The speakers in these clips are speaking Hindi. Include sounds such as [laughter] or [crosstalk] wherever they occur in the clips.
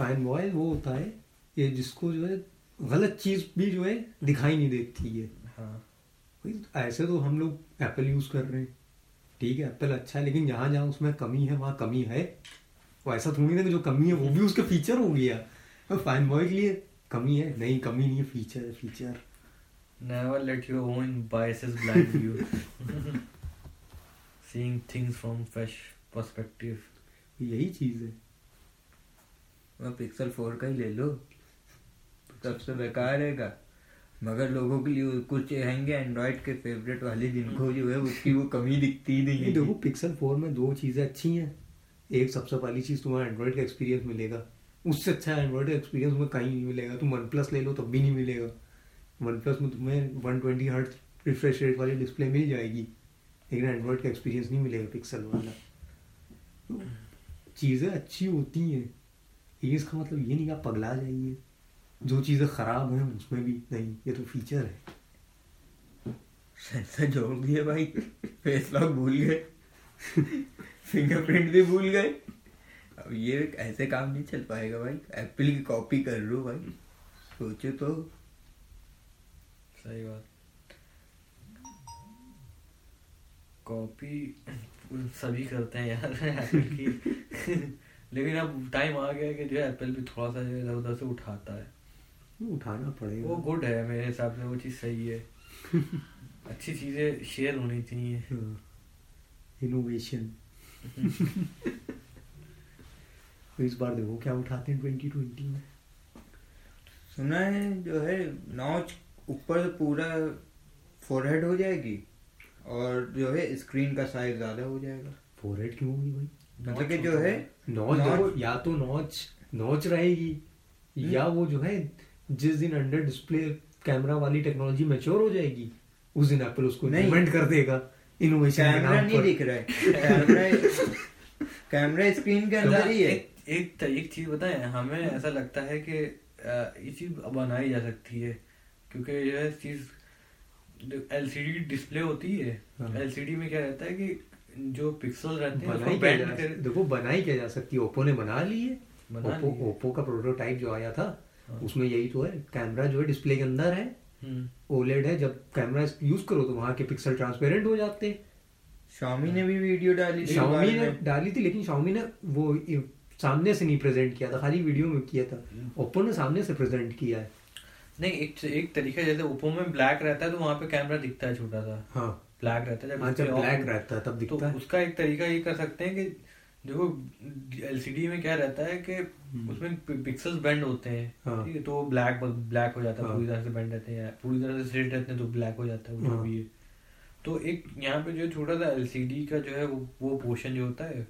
फ़ैन बॉय वो होता है ये जिसको जो है गलत चीज़ भी जो है दिखाई नहीं देती है। हाँ। भाई, ऐसे तो हम लोग एप्पल यूज़ कर रहे हैं। ठीक है एप्पल अच्छा है लेकिन जहाँ जहाँ उसमें कमी है वहाँ कमी है। वो ऐसा थोड़ी ना कि जो कमी है वो भी उसके फीचर हो गया। तो फ़ैन बॉय के लिए कमी है। नहीं कमी नहीं है फीचर है feature Never let your own biases blind you. [laughs] Seeing things from fresh perspective. यही चीज़ है। वह पिक्सल फोर का ही ले लो। सबसे बेकार रहेगा। मगर लोगों के लिए कुछ रहेंगे एंड्रॉइड के फेवरेट वाले जिनको जो है उसकी वो कमी दिखती ही नहीं है देखो पिक्सल फोर में दो चीज़ें अच्छी हैं। एक सबसे पहली चीज़ तुम्हारा एंड्रॉयड का एक्सपीरियंस मिलेगा। उससे अच्छा एंड्रॉयड का एक्सपीरियंस तुम्हें कहीं नहीं मिलेगा। तुम वन प्लस ले लो तब भी नहीं मिलेगा। वन प्लस में तुम्हें one twenty hertz refresh rate वाली डिस्प्ले मिल जाएगी। लेकिन एंड्रॉयड का एक्सपीरियंस नहीं मिलेगा पिक्सल वाला। तो चीज़ें अच्छी होती हैं। ये इसका मतलब ये नहीं आप पगला जाइए। जो चीज़ें खराब हैं उसमें भी नहीं ये तो फीचर है। सेंसर जोड़ दिए भाई फेस लॉक भूल गए फिंगरप्रिंट भी भूल गए। अब ये ऐसे काम नहीं चल पाएगा भाई एप्पल की कॉपी कर लो भाई। सोचो तो। सही बात। कॉपी सभी करते हैं यार एप्पल की। लेकिन अब टाइम आ गया कि जो है एप्पल भी थोड़ा सा जो है इधर उधर से उठाता है। उठाना पड़ेगा। वो गुड है मेरे हिसाब से वो चीज़ सही है। [laughs] अच्छी चीज़ें शेयर होनी चाहिए। इनोवेशन [laughs] तो इस बार देखो क्या उठाते हैं ट्वेंटी ट्वेंटी में। सुना है जो है नॉच ऊपर से पूरा फोरहेड हो जाएगी और जो है स्क्रीन का साइज़ ज़्यादा हो जाएगा। फोरहेड क्यों होगी भाई? मतलब कि जो है नॉच देखो या तो नॉच नॉच रहेगी या वो जो है जिस दिन अंडर डिस्प्ले कैमरा वाली टेक्नोलॉजी मैच्योर हो जाएगी उस दिन एप्पल उसको। इम्प्लीमेंट कर देगा इनोवेशन कैमरा नहीं दिख रहा है। कैमरा कैमरा स्क्रीन के अंदर ही है। एक एक, एक चीज़ बताएँ हमें ऐसा लगता है कि ये चीज़ बनाई जा सकती है क्योंकि यह चीज़ एलसीडी डिस्प्ले होती है हाँ। एलसीडी में क्या रहता है कि जो पिक्सल रहते हैं कर। देखो बनाई क्या जा सकती है। ओप्पो ने बना ली है। ओप्पो ओप्पो का प्रोटोटाइप जो आया था हाँ। उसमें यही तो है। कैमरा जो है डिस्प्ले के अंदर है। हम्म, ओलेड है। जब कैमरा यूज़ करो तो वहाँ के पिक्सल ट्रांसपेरेंट हो जाते हैं। Xiaomi ने भी वीडियो डाली थी बाद ने डाली थी लेकिन Xiaomi ने वो सामने से नहीं प्रेजेंट किया था। खाली वीडियो में किया था। ओप्पो ने सामने से प्रेजेंट किया है। नहीं एक एक तरीका जैसे ओप्पो में ब्लैक रहता है तो वहाँ पे कैमरा दिखता है छोटा सा। हाँ। ब्लैक रहता है हाँ, जब ब्लैक रहता है तब तो है उसका एक तरीका ये कर सकते हैं कि देखो एलसीडी में क्या रहता है कि उसमें पिक्सल्स बेंड होते हैं हम्म। हाँ। ठीक है तो ब्लैक ब्लैक हो जाता है हाँ। पूरी तरह से बेंड रहते हैं पूरी तरह से स्ट्रेट रहते हैं तो ब्लैक हो जाता है वो हाँ। भी है तो एक यहाँ पे जो है छोटा सा एलसीडी का जो है वो वो पोर्शन जो होता है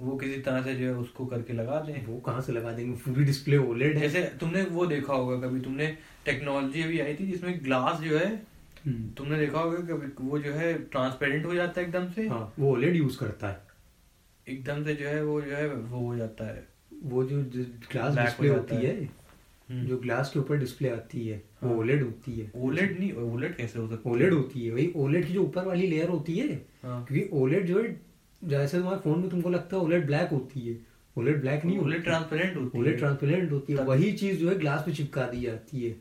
वो किसी तरह से जो है उसको करके लगा दें वो कहाँ से लगा देंगे पूरी डिस्प्ले ओलेड है जैसे तुमने वो देखा होगा कभी तुमने टेक्नोलॉजी अभी आई थी जिसमें ग्लास जो है हम्म, तुमने देखा होगा कभी वो जो है ट्रांसपेरेंट हो जाता है एकदम से? हाँ वो ओलेड यूज़ करता है। एकदम से जो है वो जो है वो हो जाता है। वो जो ग्लास डिस्प्ले हो होती है। है हम्म। जो ग्लास के ऊपर डिस्प्ले आती है वो हाँ। ओलेड होती है। ओलेड नहीं ओलेड कैसे हो सकता ओलेड होती है वही ओलेड की जो ऊपर वाली लेयर होती है हाँ। क्योंकि ओलेड जो है जैसे तुम्हारे फ़ोन में तुमको लगता है ओलेड ब्लैक होती है ओलेड ब्लैक नहीं ओलेड ट्रांसपेरेंट होती है। ओलेड ट्रांसपेरेंट होती है वही चीज़ जो है ग्लास पे चिपका दी जाती है।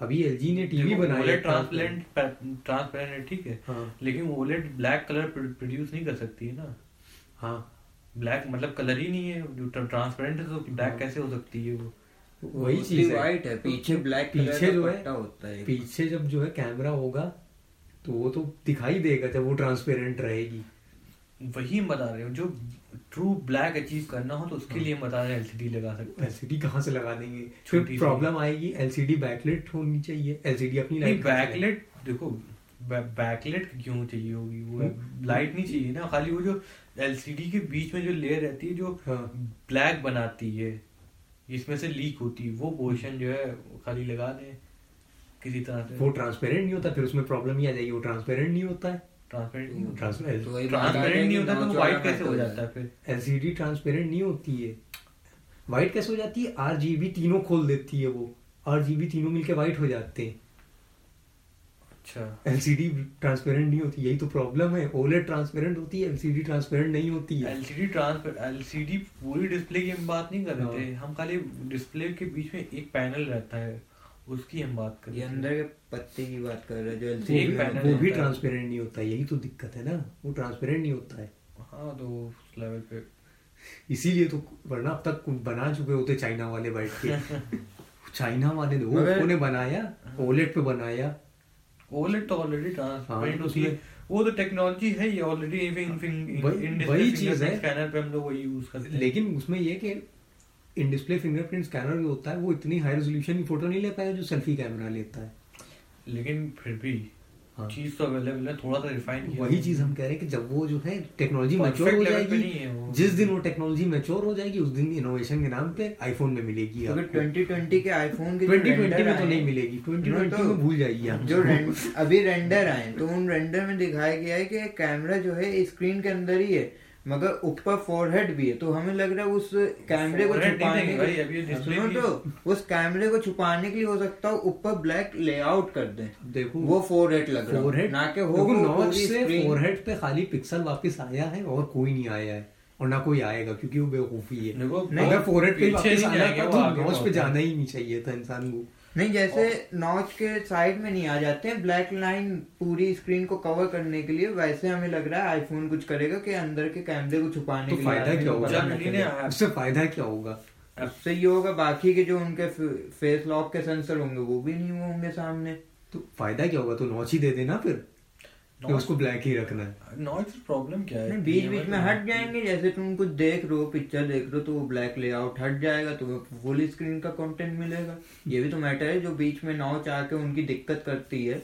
अभी एलजी ने टीवी बनाया ट्रांसपेरेंट ट्रांसपेरेंट है ठीक है हाँ। लेकिन ओलेड ब्लैक कलर प्रोड्यूस नहीं कर सकती है ना। हाँ। ब्लैक मतलब कलर ही नहीं है जो ट्रांसपेरेंट है तो ब्लैक हाँ। कैसे हो सकती है वो? वही चीज़ है। white है पीछे ब्लैक पीछे जो है होता है। पीछे जब जो है कैमरा होगा तो वो तो दिखाई देगा जब वो ट्रांसपेरेंट रहेगी। वही हम बता रहे हो जो ट्रू ब्लैक अचीव करना हो तो उसके हाँ। लिए हम बता रहे हैं एलसीडी लगा सकते हैं। एलसीडी कहाँ से लगा देंगे? फिर प्रॉब्लम आएगी एलसीडी बैकलिट होनी चाहिए। एलसीडी अपनी लाइट बैकलेट देखो बैकलेट क्यों चाहिए होगी? वो। लाइट नहीं चाहिए ना खाली वो जो एलसीडी के बीच में जो लेयर रहती है जो हाँ। ब्लैक बनाती है जिसमें से लीक होती है वो पोर्शन जो है खाली लगा दें। किसी तरह से। वो ट्रांसपेरेंट नहीं होता फिर उसमें प्रॉब्लम ही आ जाएगी वो ट्रांसपेरेंट नहीं होता है। ट्रांसपेरेंट नहीं होता। ट्रांसपेरेंट तो जाएगी, नहीं होता तो कैसे हो metal जाता है फिर? एलसीडी ट्रांसपेरेंट नहीं होती है। व्हाइट कैसे हो जाती है? आरजीबी तीनों खोल देती है वो। आरजीबी तीनों मिलके व्हाइट हो जाते हैं। अच्छा। एलसीडी ट्रांसपेरेंट नहीं होती यही तो प्रॉब्लम है। ओलेड ट्रांसपेरेंट होती है एलसीडी ट्रांसपेरेंट नहीं होती है। एलसीडी ट्रांसफ़र एलसीडी पूरी डिस्प्ले की हम बात नहीं कर हाँ। रहे थे। हम खाली डिस्प्ले के बीच में एक पैनल रहता है। उसकी हम बात कर ये अंदर के पत्ते की बात कर रहे हैं जो एलसीडी है। वो भी ट्रांसपेरेंट नहीं होता यही तो दिक्कत है ना वो ट्रांसपेरेंट नहीं होता है। हाँ तो उस लेवल पे। इसीलिए तो वरना अब तक बना चुके होते चाइना वाले बैठ के। [laughs] चाइना वाले ने वो मगर- ने बनाया? ओलेट पे बनाया। ओलेट तो ऑलरेडी हाँ, ट्रांसपेरेंट होती है। वो तो टेक्नोलॉजी है ये ऑलरेडी इन इन वही चीज़ है। स्कैनर पे हम लोग वही यूज़ करते हैं। लेकिन उसमें ये कि इन डिस्प्ले फिंगरप्रिंट स्कैनर जो होता है वो इतनी हाई रेजोल्यूशन की फ़ोटो नहीं ले पाएगा जो सेल्फी कैमरा लेता है। लेकिन फिर भी हाँ। चीज़ तो अवेलेबल है थोड़ा सा रिफाइन किया। वही चीज़ हम कह रहे हैं कि जब वो जो है टेक्नोलॉजी मैच्योर हो जाएगी जिस दिन वो टेक्नोलॉजी मैच्योर हो जाएगी उस दिन इनोवेशन के नाम पे आईफोन में मिलेगी क्योंकि आपको। 2020 के आईफोन के जो 2020 में तो नहीं मिलेगी। उन्होंने 2020 तो- में भूल जाइए आप। जो अभी रेंडर आए तो उन रेंडर में दिखाया गया है कि कैमरा जो है स्क्रीन के अंदर ही है। मगर ऊपर फोरहेड भी है तो हमें लग रहा है उस कैमरे को छुपाने के लिए सुनो तो उस कैमरे को छुपाने के लिए हो सकता है ऊपर ब्लैक लेआउट कर दें। देखो। वो फोरहेड लग रहा है। ना कि हो नॉच से फोरहेड पे खाली पिक्सल वापस आया है और कोई नहीं आया है और ना कोई आएगा क्योंकि वो बेवकूफ़ी है। अगर फोरहेड पे पीछे वापस आना था तो नॉच पे जाना ही नहीं चाहिए था इंसान को। नहीं जैसे नॉच के साइड में नहीं आ जाते हैं। ब्लैक लाइन पूरी स्क्रीन को कवर करने के लिए वैसे हमें लग रहा है आईफोन कुछ करेगा कि अंदर के कैमरे को छुपाने तो के फ़ायदा क्या होगा? [laughs] उससे फ़ायदा क्या होगा? उससे ये होगा बाकी के जो उनके फेस लॉक के सेंसर होंगे वो भी नहीं होंगे सामने। तो फ़ायदा क्या होगा? तो नॉच ही दे देना फिर। कि उसको ब्लैक ही रखना है। नॉइज़ प्रॉब्लम क्या है? बीच बीच में तो- हट जाएँगे जैसे तुम कुछ देख रहे हो पिक्चर देख रहे हो तो वो ब्लैक लेआउट हट जाएगा तो फुल स्क्रीन का कंटेंट मिलेगा। ये भी तो मैटर है जो बीच में नॉच आके उनकी दिक्कत करती है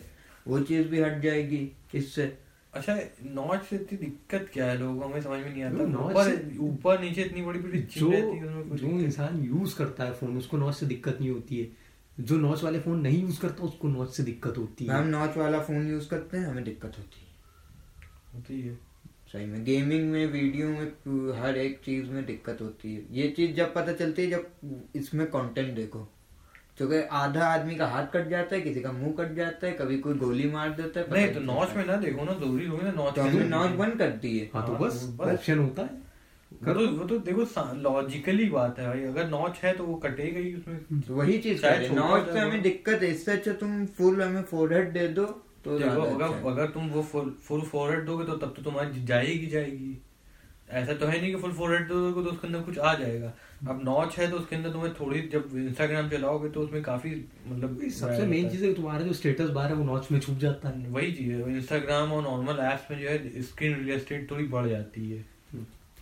वो चीज़ भी हट जाएगी इससे। अच्छा नॉच से इतनी दिक्कत क्या है लोगों को? हमें समझ में नहीं आता। ऊपर ऊपर नीचे इतनी बड़ी बड़ी जो रहती है उसमें कुछ। जो इंसान यूज़ करता है फ़ोन उसको नॉच से दिक्कत नहीं होती है। जो नॉच वाले फ़ोन नहीं यूज़ करता उसको नॉच से दिक्कत होती है। हम नॉच वाला फ़ोन यूज़ करते हैं हमें दिक्कत होती है। होती है। सही में गेमिंग में वीडियो में हर एक चीज़ में दिक्कत होती है। ये चीज़ जब पता चलती है जब इसमें कंटेंट देखो। क्योंकि आधा आदमी का हाथ कट जाता है किसी का मुँह कट जाता है कभी कोई गोली मार देता है नहीं तो नॉच में ना देखो ना ज़रूरी होगी ना नॉच तो नॉच बंद कर दी है। हाँ तो हाँ, बस। बस। ऑप्शन होता है। वो तो वो तो देखो लॉजिकली बात है भाई। अगर नॉच है तो वो कटेगा ही उसमें। तो वही चीज़ हैं। नॉच से हमें दिक्कत है इससे अच्छा तुम फुल हमें फोरहेड दे दो तो देखो अगर अच्छा अगर तुम वो फुल फुल फॉरवर्ड दोगे तो तब तो तुम्हारी जाएगी जाएगी। ऐसा तो है नहीं कि फुल फॉरवर्ड दोगे तो उसके अंदर कुछ आ जाएगा। अब नॉच है तो उसके अंदर तुम्हें थोड़ी जब इंस्टाग्राम चलाओगे तो उसमें काफ़ी मतलब सबसे मेन चीज़ है तुम्हारा जो स्टेटस बार है वो नॉच में छुप जाता है। वही चीज़ है। इंस्टाग्राम और नॉर्मल एप्स में जो है स्क्रीन रियल एस्टेट थोड़ी बढ़ जाती है।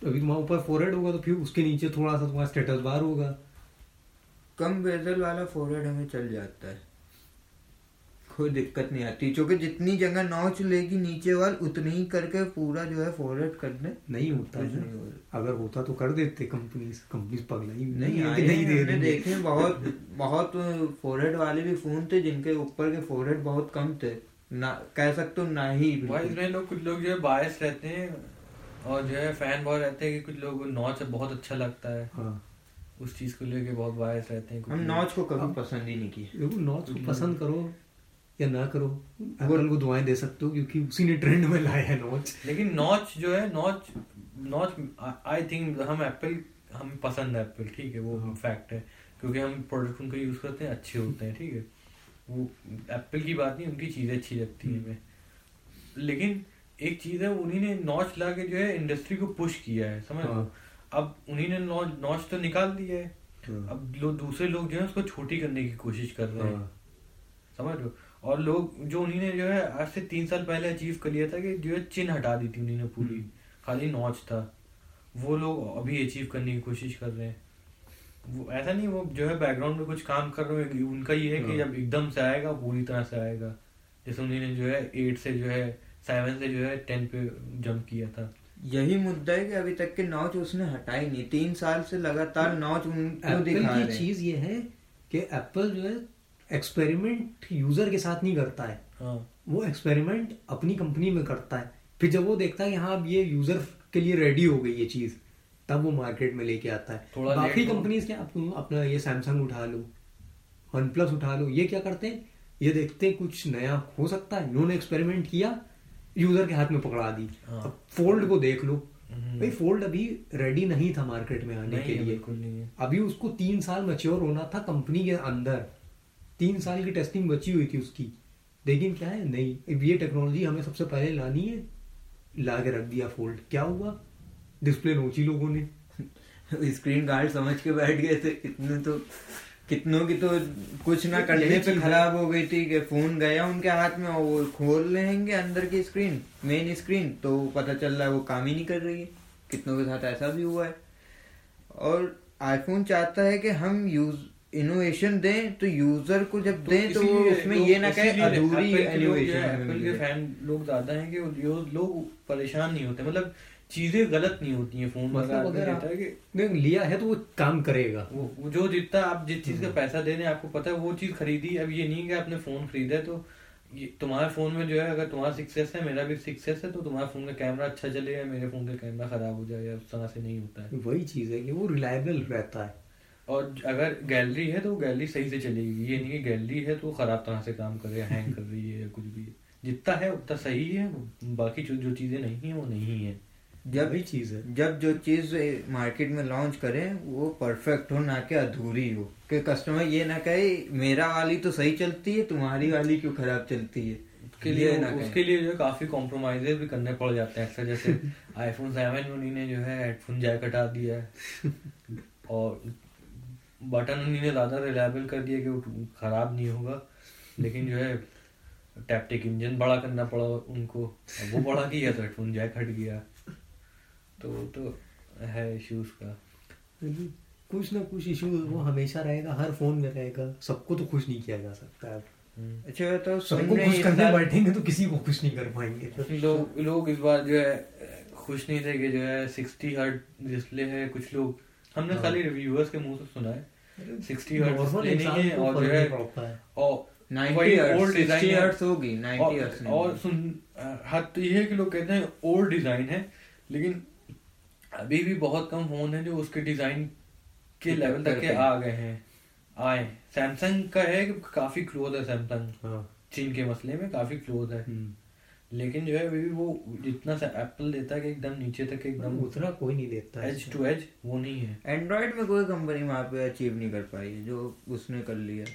अभी तुम्हारा ऊपर फोरहेड होगा तो फिर उसके नीचे थोड़ा सा तुम्हारा स्टेटस बार होगा। कम बेजल वाला फोरहेड हमें चल जाता है। कोई दिक्कत नहीं आती क्योंकि जितनी जगह नॉच लेगी नीचे वाल उतनी ही करके पूरा जो है फोरहेड कर दे नहीं होता है नहीं होगा। अगर होता तो कर देते कंपनी कंपनी पगला ही नहीं है आए नहीं दे रही देखे बहुत बहुत फोरहेड वाले भी फ़ोन थे जिनके ऊपर के फोरहेड बहुत कम थे। ना कह सकते हो ना ही भाई इसमें लोग कुछ लोग जो है बायस रहते हैं। और जो है फ़ैन बहुत रहते हैं कि कुछ लोग नॉच बहुत अच्छा लगता है। हाँ। उस चीज़ को लेके बहुत बायस रहते हैं हम नॉच को कभी पसंद ही नहीं किए। देखो नॉच को पसंद करो या ना करो एप्पल को दुआएँ दे सकते हो क्योंकि उसी ने ट्रेंड में लाया है नॉच। लेकिन नॉच जो है नॉच नॉच आई थिंक हम एप्पल हम पसंद है एप्पल ठीक है वो फैक्ट है। क्योंकि हम प्रोडक्ट उनका यूज़ करते हैं अच्छे होते हैं ठीक है। वो एप्पल की बात नहीं उनकी चीज़ें अच्छी लगती है हमें। लेकिन एक चीज़ है उन्हीं ने नॉच ला के जो है इंडस्ट्री को पुश किया है समझ लो हाँ। अब उन्हीं ने नॉच नॉच तो निकाल दिया है। हाँ। अब लोग दूसरे लोग जो है उसको छोटी करने की कोशिश कर रहे हैं। हाँ। समझ लो और लोग जो उन्हीं ने जो है आज से तीन साल पहले अचीव कर लिया था कि जो है चिन्ह हटा दी थी उन्हीं ने पूरी। खाली नॉच था। वो लोग अभी अचीव करने की कोशिश कर रहे हैं। वो ऐसा नहीं वो जो है बैकग्राउंड में कुछ काम कर रहे हैं उनका ये है कि हाँ। जब एकदम से आएगा पूरी तरह से आएगा। जैसे उन्हीं ने जो है एट से जो है सेवन से जो है टेन पे जंप किया था। यही मुद्दा है कि अभी तक के नॉच उसने हटाई नहीं। तीन साल से लगातार नॉच उनको दिखा की रहे? चीज़ ये है कि एप्पल जो है एक्सपेरिमेंट यूज़र के साथ नहीं करता है। हाँ। वो एक्सपेरिमेंट अपनी कंपनी में करता है। फिर जब वो देखता है कि हाँ अब ये यूज़र के लिए रेडी हो गई ये चीज़ तब वो मार्केट में लेके आता है। बाकी। कंपनीज़ क्या अपना ये सैमसंग उठा लो वन प्लस उठा लो ये क्या करते हैं? ये देखते हैं कुछ नया हो सकता है। इन्होंने एक्सपेरिमेंट किया यूज़र के हाथ में पकड़ा दी। हाँ। अब फोल्ड को देख लो। हम्म। भाई फोल्ड अभी रेडी नहीं था मार्केट में आने के लिए। अभी उसको तीन साल मैच्योर होना था कंपनी के अंदर। तीन साल की टेस्टिंग बची हुई थी उसकी। लेकिन क्या है? नहीं। अब ये टेक्नोलॉजी हमें सबसे पहले लानी है। ला के रख दिया फोल्ड क्या हुआ? डिस्प्ले नोची लोगों ने। [laughs] स्क्रीन गार्ड समझ के बैठ गए थे। इतने तो कितनों की तो कुछ ना करने पे खराब हो गई थी कि फ़ोन गया उनके हाथ में और वो खोल लेंगे अंदर की स्क्रीन मेन स्क्रीन तो पता चल रहा है वो काम ही नहीं कर रही है। कितनों के साथ ऐसा भी हुआ है। और आईफोन चाहता है कि हम यूज़ इनोवेशन दें तो यूज़र को जब तो दें तो वो उसमें ये ना कहे अधूरी है, इनोवेशन फ़ैन लोग ज़्यादा हैं कि लोग परेशान नहीं होते। मतलब चीज़ें गलत नहीं होती हैं फ़ोन मतलब अगर है नहीं, लिया है तो वो काम करेगा। वो वो जो जितना आप जिस चीज़। का पैसा दे रहे हैं आपको पता है वो चीज़ खरीदी। अब ये नहीं कि आपने फ़ोन खरीदा तो ये तुम्हारे फ़ोन में जो है अगर तुम्हारा सिक्सेस है मेरा भी सिक्सेस है तो तुम्हारे फ़ोन का कैमरा अच्छा चलेगा मेरे फ़ोन का कैमरा खराब हो जाएगा उस तरह से नहीं होता है। वही चीज़ है कि वो रिलायबल रहता है। और अगर गैलरी है तो वो गैलरी सही से चलेगी। ये नहीं कि गैलरी है तो खराब तरह से काम कर रही है हैंग कर रही है या कुछ भी है। जितना है उतना सही है। बाकी जो जो चीज़ें नहीं है वो नहीं है। जब वही चीज़ है। जब जो चीज़ मार्केट में लॉन्च करें वो परफेक्ट हो ना कि अधूरी हो। कि कस्टमर ये ना कहे मेरा वाली तो सही चलती है तुम्हारी वाली क्यों खराब चलती है? उसके लिए ना। उसके लिए जो है काफ़ी कॉम्प्रोमाइजेस भी करने पड़ जाते हैं अक्सर जैसे [laughs] आईफोन सेवन उन्हीं ने जो है हेडफोन जैक हटा दिया है। और बटन उन्हीं ने ज़्यादा रिलायबल कर दिया कि वो खराब नहीं होगा। लेकिन जो है टैप्टिक इंजन बड़ा करना पड़ा उनको। वो बड़ा किया तो हेडफोन जैक हट गया। तो वो तो है इश्यूज़ का कुछ ना कुछ इशू वो हमेशा रहेगा हर फ़ोन में रहेगा सबको तो खुश नहीं किया जा सकता है हम्म। अच्छा तो सबको खुश करने बैठेंगे तो किसी को खुश नहीं कर पाएँगे लोग लोग इस बार जो है खुश नहीं थे कि जो है सिक्सटी हर्ट डिस्प्ले है कुछ लोग हमने हाँ। खाली रिव्यूअर्स के मुँह से सुना है सिक्सटी हर्ट डिस्प्ले नहीं है और जो है है और 90 हर्ट्ज, old design 60। हर्ट्ज होगी और। सुन हद तो ये है कि लोग कहते हैं ओल्ड डिज़ाइन है लेकिन अभी भी बहुत कम फ़ोन है जो उसके डिज़ाइन के लेवल तक के आ गए हैं। आए सैमसंग का है काफ़ी क्लोज है सैमसंग हाँ। चीन के मसले में काफ़ी क्लोज है। हम्म। लेकिन जो है अभी भी वो जितना सा एप्पल देता है कि एकदम नीचे तक एकदम उतना कोई नहीं देता एज टू एज वो नहीं है। एंड्रॉइड में कोई कंपनी वहाँ पे अचीव नहीं कर पाई है जो उसने कर लिया।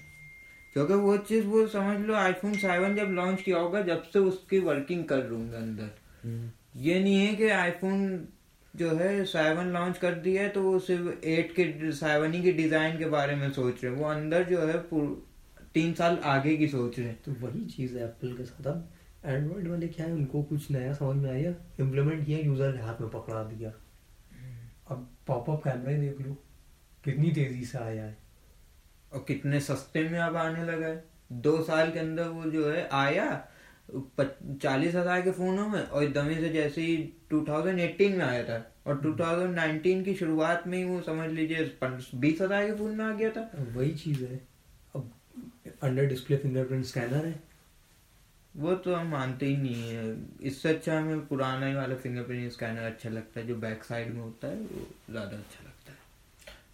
क्योंकि वो चीज़ वो समझ लो आईफोन सेवन जब लॉन्च किया होगा जब से उसकी वर्किंग कर रही होंगे अंदर। ये नहीं है कि आईफोन जो है सेवन लॉन्च कर दिया है तो वो सिर्फ़ एट के सेवन ही के डिज़ाइन के बारे में सोच रहे हैं। वो अंदर जो है तीन साल आगे की सोच रहे हैं। तो वही चीज़ है एप्पल के साथ। अब एंड्रॉइड वाले क्या है उनको कुछ नया समझ में आया इम्प्लीमेंट किया यूज़र के हाथ में पकड़ा दिया। अब पॉपअप कैमरा ही देख लो कितनी तेज़ी से आया है। और कितने सस्ते में अब आने लगा है। दो साल के अंदर वो जो है आया चालीस हज़ार के फोनों में और एकदम से जैसे ही 2018 में आया था और 2019 की शुरुआत में ही वो समझ लीजिए बीस हज़ार के फ़ोन में आ गया था। वही चीज़ है। अब अंडर डिस्प्ले फिंगरप्रिंट स्कैनर है। वो तो हम मानते ही नहीं है। इससे अच्छा हमें पुराना ही वाला फिंगरप्रिंट स्कैनर अच्छा लगता है जो बैक साइड में होता है वो ज़्यादा अच्छा लगता है।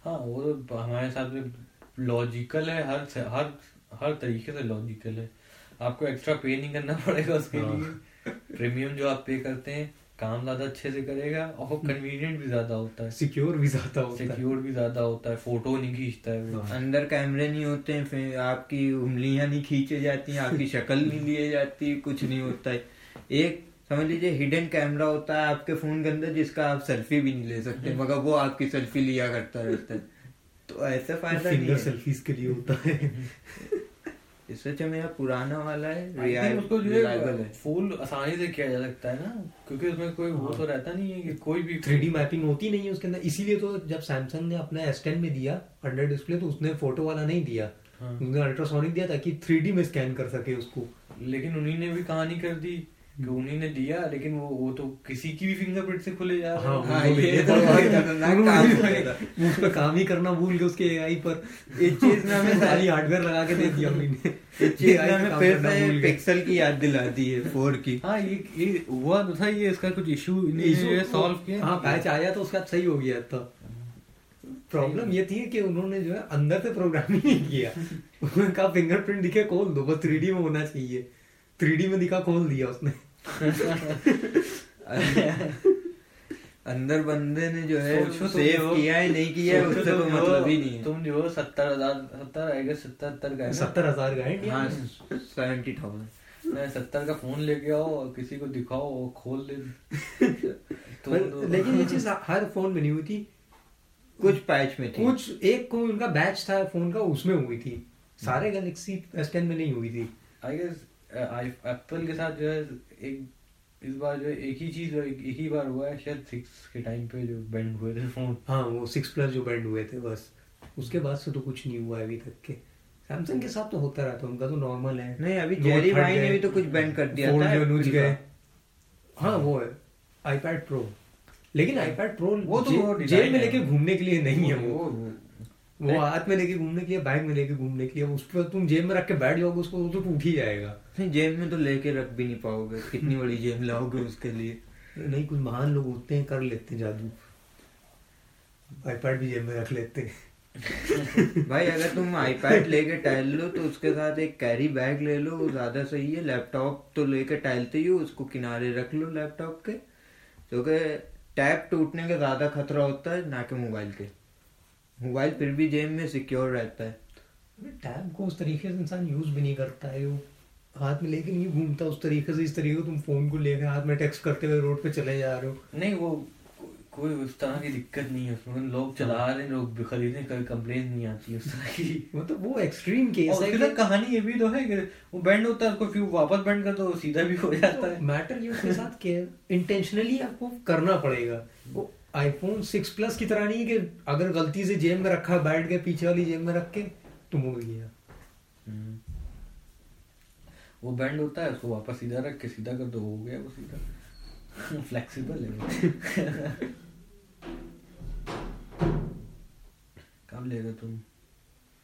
हाँ वो तो हमारे साथ में लॉजिकल है हर हर हर तरीके से लॉजिकल है। आपको एक्स्ट्रा पे नहीं करना पड़ेगा उसके हाँ। लिए। प्रीमियम जो आप पे करते हैं काम ज़्यादा अच्छे से करेगा और कन्वीनियंट भी ज़्यादा होता है। सिक्योर भी ज़्यादा होता है। सिक्योर भी ज़्यादा होता है फ़ोटो नहीं खींचता है। हाँ। अंदर कैमरे नहीं होते हैं फिर आपकी उंगलियाँ नहीं खींचे जाती हैं आपकी शक्ल नहीं लिए जाती कुछ नहीं होता है। एक समझ लीजिए हिडन कैमरा होता है आपके फ़ोन के अंदर जिसका आप सेल्फी भी नहीं ले सकते मगर वो आपकी सेल्फी लिया करता रहता है। तो ऐसा फ़ायदा नहीं है। सेल्फीज के लिए होता है। [laughs] इससे अच्छा मेरा पुराना वाला है रिलायबल है है। फुल आसानी से किया जा सकता है ना क्योंकि उसमें कोई वो तो रहता नहीं है कि कोई भी थ्री डी मैपिंग होती नहीं है उसके अंदर। इसीलिए तो जब सैमसंग ने अपना एस टेन में दिया अंडर डिस्प्ले तो उसने फ़ोटो वाला नहीं दिया। हाँ। उसने अल्ट्रासोनिक दिया ताकि थ्री में स्कैन कर सके उसको। लेकिन उन्हीं ने भी कहानी कर दी। कि उन्हीं ने दिया लेकिन वो वो तो किसी की भी फिंगरप्रिंट से खुले जा रहे हाँ, हाँ, ये ये तो तो है। काम काम ही करना भूल गए उसके एआई पर। इस चीज़ में हमें सारी हार्डवेयर लगा के दे दिया उन्हीं ने इस [laughs] चीज़ में हमें फिर से पिक्सल की याद दिला दी है फोर की। हाँ ये ये हुआ तो था ये इसका कुछ इशू Issue? सॉल्व किया। हाँ पैच आया तो उसका सही हो गया था। प्रॉब्लम ये थी कि उन्होंने जो है अंदर से प्रोग्राम ही नहीं किया। उन्होंने कहा फिंगरप्रिंट दिखे खोल दो बस थ्री में होना चाहिए। थ्री में दिखा खोल दिया उसने। [laughs] अंदर बंदे ने जो है सोचो तुम सेव किया है नहीं किया है उससे तो तुम मतलब ही नहीं है। तुम जो सत्तर हज़ार सत्तर आएगा सत्तर सत्तर का सत्तर हज़ार का है हाँ सेवेंटी थाउज़ेंड मैं सत्तर का फ़ोन लेके आओ और किसी को दिखाओ वो खोल ले [laughs] तो- लेकिन ये चीज़ हर फ़ोन में नहीं हुई थी। कुछ पैच में थी। कुछ एक को उनका बैच था फ़ोन का उसमें हुई थी। सारे गैलेक्सी एस टेन में नहीं हुई थी। आई गेस एप्पल के साथ जो है एक इस बार जो है एक ही चीज़ एक, एक ही बार हुआ है शायद सिक्स के टाइम पे जो बेंड हुए थे फ़ोन हाँ वो सिक्स प्लस जो बैंड हुए थे बस। उसके बाद से तो कुछ नहीं हुआ अभी तक के। सैमसंग के साथ तो होता रहता है उनका तो नॉर्मल है। नहीं अभी जेरी भाई ने भी तो कुछ बैंड कर दिया फ़ोन था जो नूच गए। हाँ वो है आईपैड प्रो लेकिन आईपैड प्रो वो तो जे- वो जेब design में। लेके घूमने के लिए नहीं है वो वो हाथ में लेके घूमने के लिए बैग में लेके घूमने के लिए उस पर तुम जेब में रख के बैठ जाओगे उसको तो टूट ही जाएगा। नहीं जेब में तो लेके रख भी नहीं पाओगे कितनी बड़ी जेब लाओगे उसके लिए। नहीं कुछ महान लोग होते हैं कर लेते हैं जादू। आईपैड भी जेब में रख लेते हैं। [laughs] भाई अगर तुम आईपैड लेके टहल लो तो उसके साथ एक कैरी बैग ले लो ज़्यादा सही है। लैपटॉप तो लेके टहलते ही हो उसको किनारे रख लो लैपटॉप के। क्योंकि टैब टूटने का ज़्यादा खतरा होता है ना कि मोबाइल के। मोबाइल फिर भी जेब में सिक्योर रहता है। टैब को उस तरीके से इंसान यूज़ भी नहीं करता है वो। हाथ में लेके नहीं घूमता उस तरीके से इस तरीके तुम फ़ोन को लेके हाथ में टेक्स्ट करते हुए रोड पे चले जा रहे हो। नहीं वो कोई उस तरह की दिक्कत नहीं है उसमें। लोग चला रहे हैं लोग खरीदने कोई कंप्लेन नहीं आती उस तरह की। मतलब वो एक्सट्रीम केस है साथ कहानी ये भी तो है कि वो बैंड होता है फिर वापस बैंड कर दो सीधा भी हो जाता है। मैटर ये उसके साथ इंटेंशनली आपको करना पड़ेगा। वो आईफोन सिक्स प्लस की तरह नहीं है कि अगर गलती से जेब में रखा बैठ गए पीछे वाली जेब में रख के तो मुड़ गया। हम्म। वो बैंड होता है उसको वापस सीधा रख के सीधा कर दो हो गया वो सीधा। [laughs] फ्लेक्सिबल है। [laughs] कब लेगा तुम?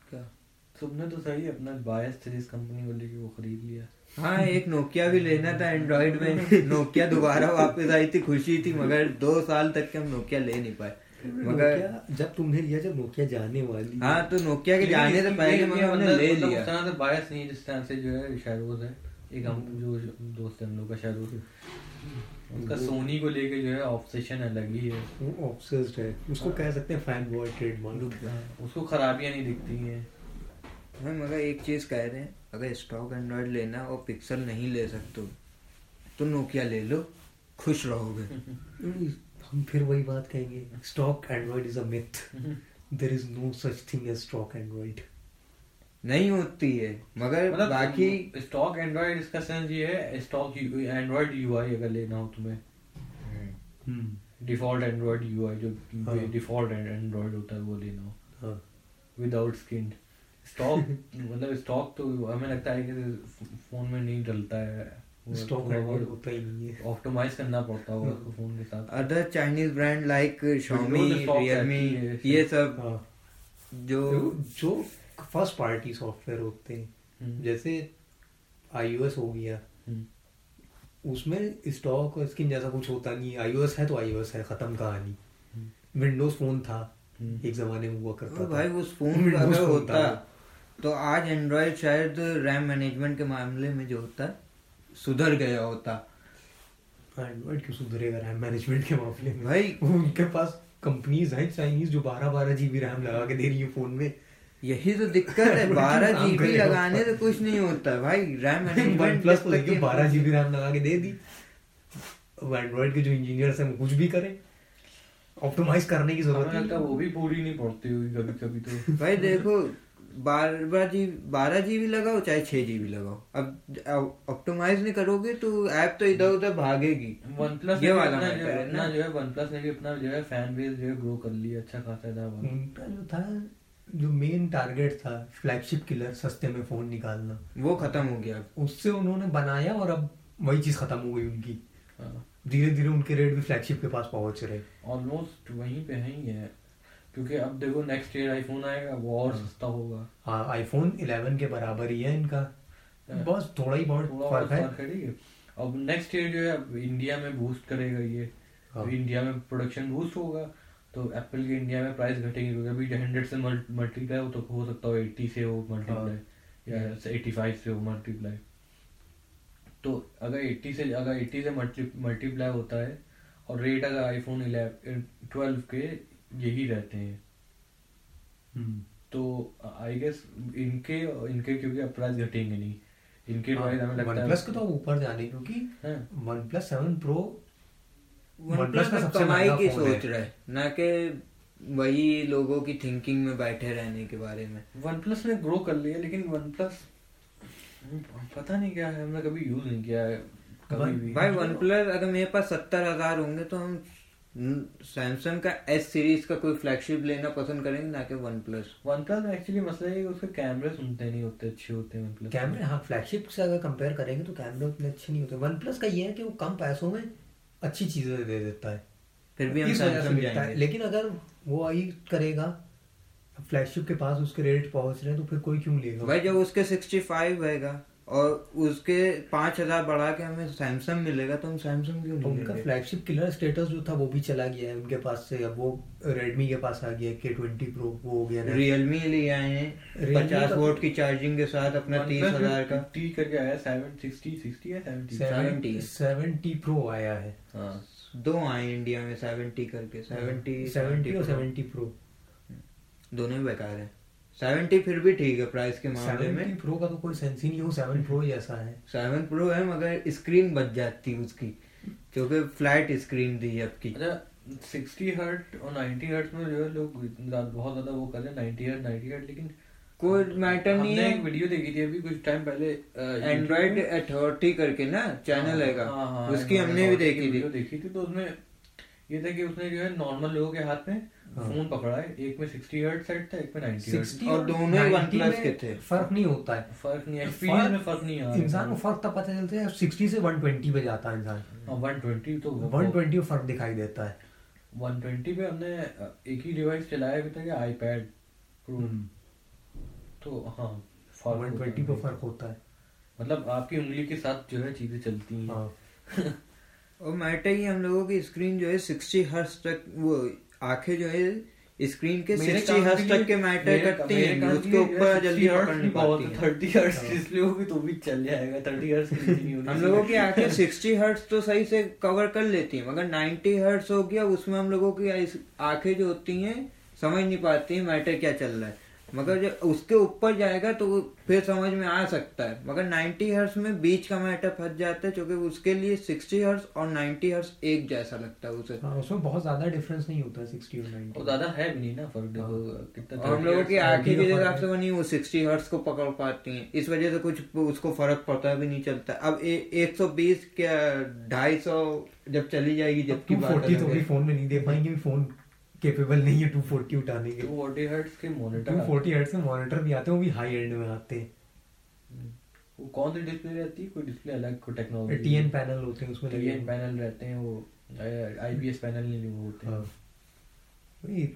क्या? तुमने तो सही अपना बायस थे जिस कंपनी को लेके वो खरीद लिया। हाँ एक नोकिया भी लेना था एंड्रॉइड में। नोकिया दोबारा वापस आई थी खुशी थी मगर दो साल तक के हम नोकिया ले नहीं पाए। मगर जब तुमने लिया जब नोकिया जाने वाली हाँ तो नोकिया के जाने से पहले मगर हमने ले लिया। उस तरह से बायस नहीं है जिस तरह से जो है शायरोज है। एक हम जो दोस्त है हम लोग का शायरोज उसका सोनी को लेके जो है ऑब्सेशन अलग ही है। वो ऑब्सेस्ड है। उसको कह सकते हैं फ़ैन बॉय ट्रेडमार्क उसको खराबियाँ नहीं दिखती हैं। हाँ मगर एक चीज़ कह रहे हैं अगर स्टॉक एंड्रॉइड लेना और पिक्सल नहीं ले सकते तो नोकिया ले लो खुश रहोगे। [laughs] हम फिर वही बात कहेंगे stock Android is a myth there is no such thing as stock Android नहीं होती है मगर मतलब बाकी स्टॉक एंड्रॉइड इसका सेंस ये है स्टॉक एंड्रॉइड यूआई अगर लेना हो तुम्हें। डिफ़ॉल्ट एंड्रॉइड यूआई जो हाँ। डिफ़ॉल्ट एंड्रॉइड होता है वो लेना हो। हाँ। विदाउट स्किन स्टॉक मतलब स्टॉक तो हमें लगता है कि फ़ोन में नहीं डलता है। स्टॉक होता ही नहीं है। ऑप्टिमाइज करना पड़ता होगा उसको फ़ोन के साथ। Other Chinese brand like Xiaomi, Realme ये सब। हाँ। जो जो फ़र्स्ट पार्टी सॉफ्टवेयर होते हैं हम्म, जैसे iOS हो गया हम्म, उसमें स्टॉक और स्किन जैसा कुछ होता नहीं iOS है तो iOS है खत्म कहानी। हम्म। विंडोज़ फ़ोन था हम्म। एक जमाने में हुआ करता था भाई उस फ़ोन phone होता था। तो आज एंड्रॉइड शायद रैम मैनेजमेंट के मामले में जो होता है सुधर गया होता। एंड्रॉइड क्यों सुधरेगा रैम मैनेजमेंट के मामले में? भाई। उनके पास कंपनीज़ हैं चाइनीज़ जो बारह बारह जीबी रैम लगा के दे रही है फ़ोन में। यही तो दिक्कत है [laughs] बारह जीबी लगाने से कुछ नहीं होता। भाई रैम वन मैनेजमेंट प्लस को बारह जीबी रैम लगा के दे दी। अब एंड्रॉइड के जो इंजीनियर्स हैं वो कुछ भी करें। ऑप्टिमाइज करने की ज़रूरत है वो भी पूरी नहीं पड़ती हुई कभी कभी तो। भाई देखो बारह जी बारह जीबी लगाओ चाहे छह जीबी लगाओ। अब ऑप्टोमाइज नहीं करोगे तो ऐप तो इधर उधर भागेगी वन प्लस ये वाला अपना जो है ना। जो है वन प्लस ने भी अपना जो है फ़ैन बेस जो है ग्रो कर लिया अच्छा खासा था। उनका जो था जो मेन टारगेट था फ्लैगशिप किलर सस्ते में फ़ोन निकालना। वो खत्म हो गया। उससे उन्होंने बनाया और अब वही चीज़ खत्म हो गई उनकी। हाँ। धीरे धीरे उनके रेट भी फ्लैगशिप के पास पहुँच रहे। ऑलमोस्ट वहीं पे है ही है। क्योंकि अब देखो नेक्स्ट ईयर आईफोन आएगा वो और हाँ। सस्ता होगा हाँ आईफोन 11 के बराबर ही है इनका हाँ। बस थोड़ा ही बहुत फ़र्क है फ़र्क अब नेक्स्ट ईयर जो है इंडिया में बूस्ट करेगा ये हाँ। अब इंडिया में प्रोडक्शन बूस्ट होगा तो एप्पल के इंडिया में प्राइस घटेंगे क्योंकि अभी हंड्रेड से मल्टीप्लाई हो तो हो सकता हो एट्टी से हो मल्टीप्लाई हाँ। या एट्टी फाइव से हो मल्टीप्लाई तो अगर एट्टी से अगर एट्टी से मल्टीप्लाई होता है और रेट अगर आईफोन ट्वेल्व के यही रहते हैं। हम्म। तो आई गेस इनके इनके क्योंकि अब प्राइस घटेंगे नहीं। इनके हाँ, प्राइस हमें लगता है प्लस के तो ऊपर जाने क्योंकि OnePlus seven pro OnePlus का सबसे कमाई महँगा की फ़ोन है। सोच रहा है ना कि वही लोगों की थिंकिंग में बैठे रहने के बारे में। वन प्लस ने ग्रो कर लिया लेकिन वन प्लस पता नहीं क्या है हमने कभी यूज़ नहीं किया है कभी भी। भाई वन प्लस अगर मेरे पास सत्तर हज़ार होंगे तो हम सैमसंग का एस सीरीज़ का कोई फ्लैगशिप लेना पसंद करेंगे ना कि OnePlus OnePlus actually मसला ये है कि उसके कैमरे सुनते नहीं होते अच्छे होते हैं वन प्लस कैमरे हाँ फ्लैगशिप से अगर कंपेयर करेंगे तो कैमरे उतने अच्छे नहीं होते। वन प्लस का ये है कि वो कम पैसों में अच्छी चीज़ें दे देता है। फिर भी हम सैमसंग है। लेकिन अगर वो आई करेगा फ्लैगशिप के पास उसके रेट पहुँच रहे हैं तो फिर कोई क्यों लेगा? भाई जब उसके सिक्सटी फाइव रहेगा और उसके पाँच हज़ार बढ़ा के हमें सैमसंग मिलेगा तो हम सैमसंग क्यों नहीं उनका फ्लैगशिप किलर स्टेटस जो था वो भी चला गया है उनके पास से। अब वो रेडमी के पास आ गया के ट्वेंटी प्रो वो हो गया रियलमी ले आए हैं। पचास वोट की चार्जिंग के साथ अपना तीस हज़ार का। टी करके आया सेवन सिक्सटी सिक्सटी है सेवेंटी सेवेंटी प्रो आया है। हाँ दो आए इंडिया में सेवेंटी करके सेवेंटी सेवेंटी और सेवेंटी प्रो दोनों ही बेकार है। सेवेंटी फिर भी ठीक है प्राइस के मामले में। प्रो का तो कोई सेंस ही नहीं हो सेवन प्रो जैसा है। सेवन प्रो है मगर स्क्रीन बच जाती है उसकी क्योंकि फ्लैट स्क्रीन दी है आपकी अच्छा सिक्सटी हर्ट और नाइन्टी हर्ट में जो है लोग बहुत ज़्यादा वो कर रहे हैं नाइन्टी हर्ट नाइन्टी हर्ट लेकिन कोई मैटर नहीं है। एक वीडियो देखी थी अभी कुछ टाइम पहले एंड्रॉइड अथॉरिटी करके ना चैनल हैगा। हाँ, हाँ, उसकी हमने भी देखी थी। देखी थी तो उसमें ये था कि उसने जो है नॉर्मल लोगों के हाथ में हाँ। फ़ोन पकड़ा है एक में सिक्सटी हर्ट सेट था एक में नाइन्टी हर्ट 60 और दोनों ही 90 OnePlus के थे। फ़र्क नहीं होता है। फ़र्क नहीं है एक्सपीरियंस में फ़र्क नहीं आ इंसान को फ़र्क तब पता चलता है सिक्सटी से वन ट्वेंटी पे जाता है इंसान। वन ट्वेंटी तो वन ट्वेंटी में फ़र्क दिखाई देता है। वन ट्वेंटी पे हमने एक ही डिवाइस चलाया भी था कि आईपैड प्रो तो हाँ फ़र्क वन ट्वेंटी पे फ़र्क होता है। मतलब आपकी उंगली के साथ जो है चीज़ें चलती हैं। हाँ। [laughs] और मैटर ही हम लोगों की स्क्रीन जो है सिक्सटी हर्ट्ज तक वो आँखें जो है स्क्रीन के सिक्सटी हर्ट्ज तक के मैटर करती है। उसके ऊपर जल्दी पकड़ नहीं पाती थर्टी हर्ट्ज इसलिए होगी तो भी चल जाएगा थर्टी हर्ट्ज नहीं होनी हम लोगों की आँखें सिक्सटी हर्ट्ज तो सही से कवर कर लेती हैं मगर नाइन्टी हर्ट्ज हो गया उसमें हम लोगों की आँखें जो होती हैं समझ नहीं पाती है मैटर क्या चल रहा है। मगर जब उसके ऊपर जाएगा तो फिर समझ में आ सकता है। मगर 90 हर्ट्ज में बीच का मैटर फंस जाता है क्योंकि उसके लिए 60 हर्ट्ज और 90 हर्ट्ज एक जैसा लगता है उसे। हाँ उसमें बहुत ज़्यादा डिफरेंस नहीं होता है सिक्सटी और वो नाइनटी ज़्यादा है भी नहीं ना फ़र्क हाँ। कितना हम लोगों की आँखें का हिसाब से है। बनी वो 60 हर्ट्ज को पकड़ पाती हैं। इस वजह से कुछ उसको फ़र्क पड़ता भी नहीं चलता। अब एक सौ बीस क्या ढाई सौ जब चली जाएगी जबकि तो भी फ़ोन में नहीं दे पाएँगे फ़ोन केपेबल नहीं है टू फोर्टी उठाने के। 240 हर्ट्ज के टू मॉनिटर फोर्टी हर्ट से मॉनिटर भी आते हैं वो भी हाई एंड में आते हैं। वो कौन सी डिस्प्ले रहती है? कोई डिस्प्ले अलग कोई टेक्नोलॉजी टीएन पैनल होते हैं उसमें टीएन पैनल रहते हैं वो आईपीएस पैनल नहीं वो होते हैं। हाँ।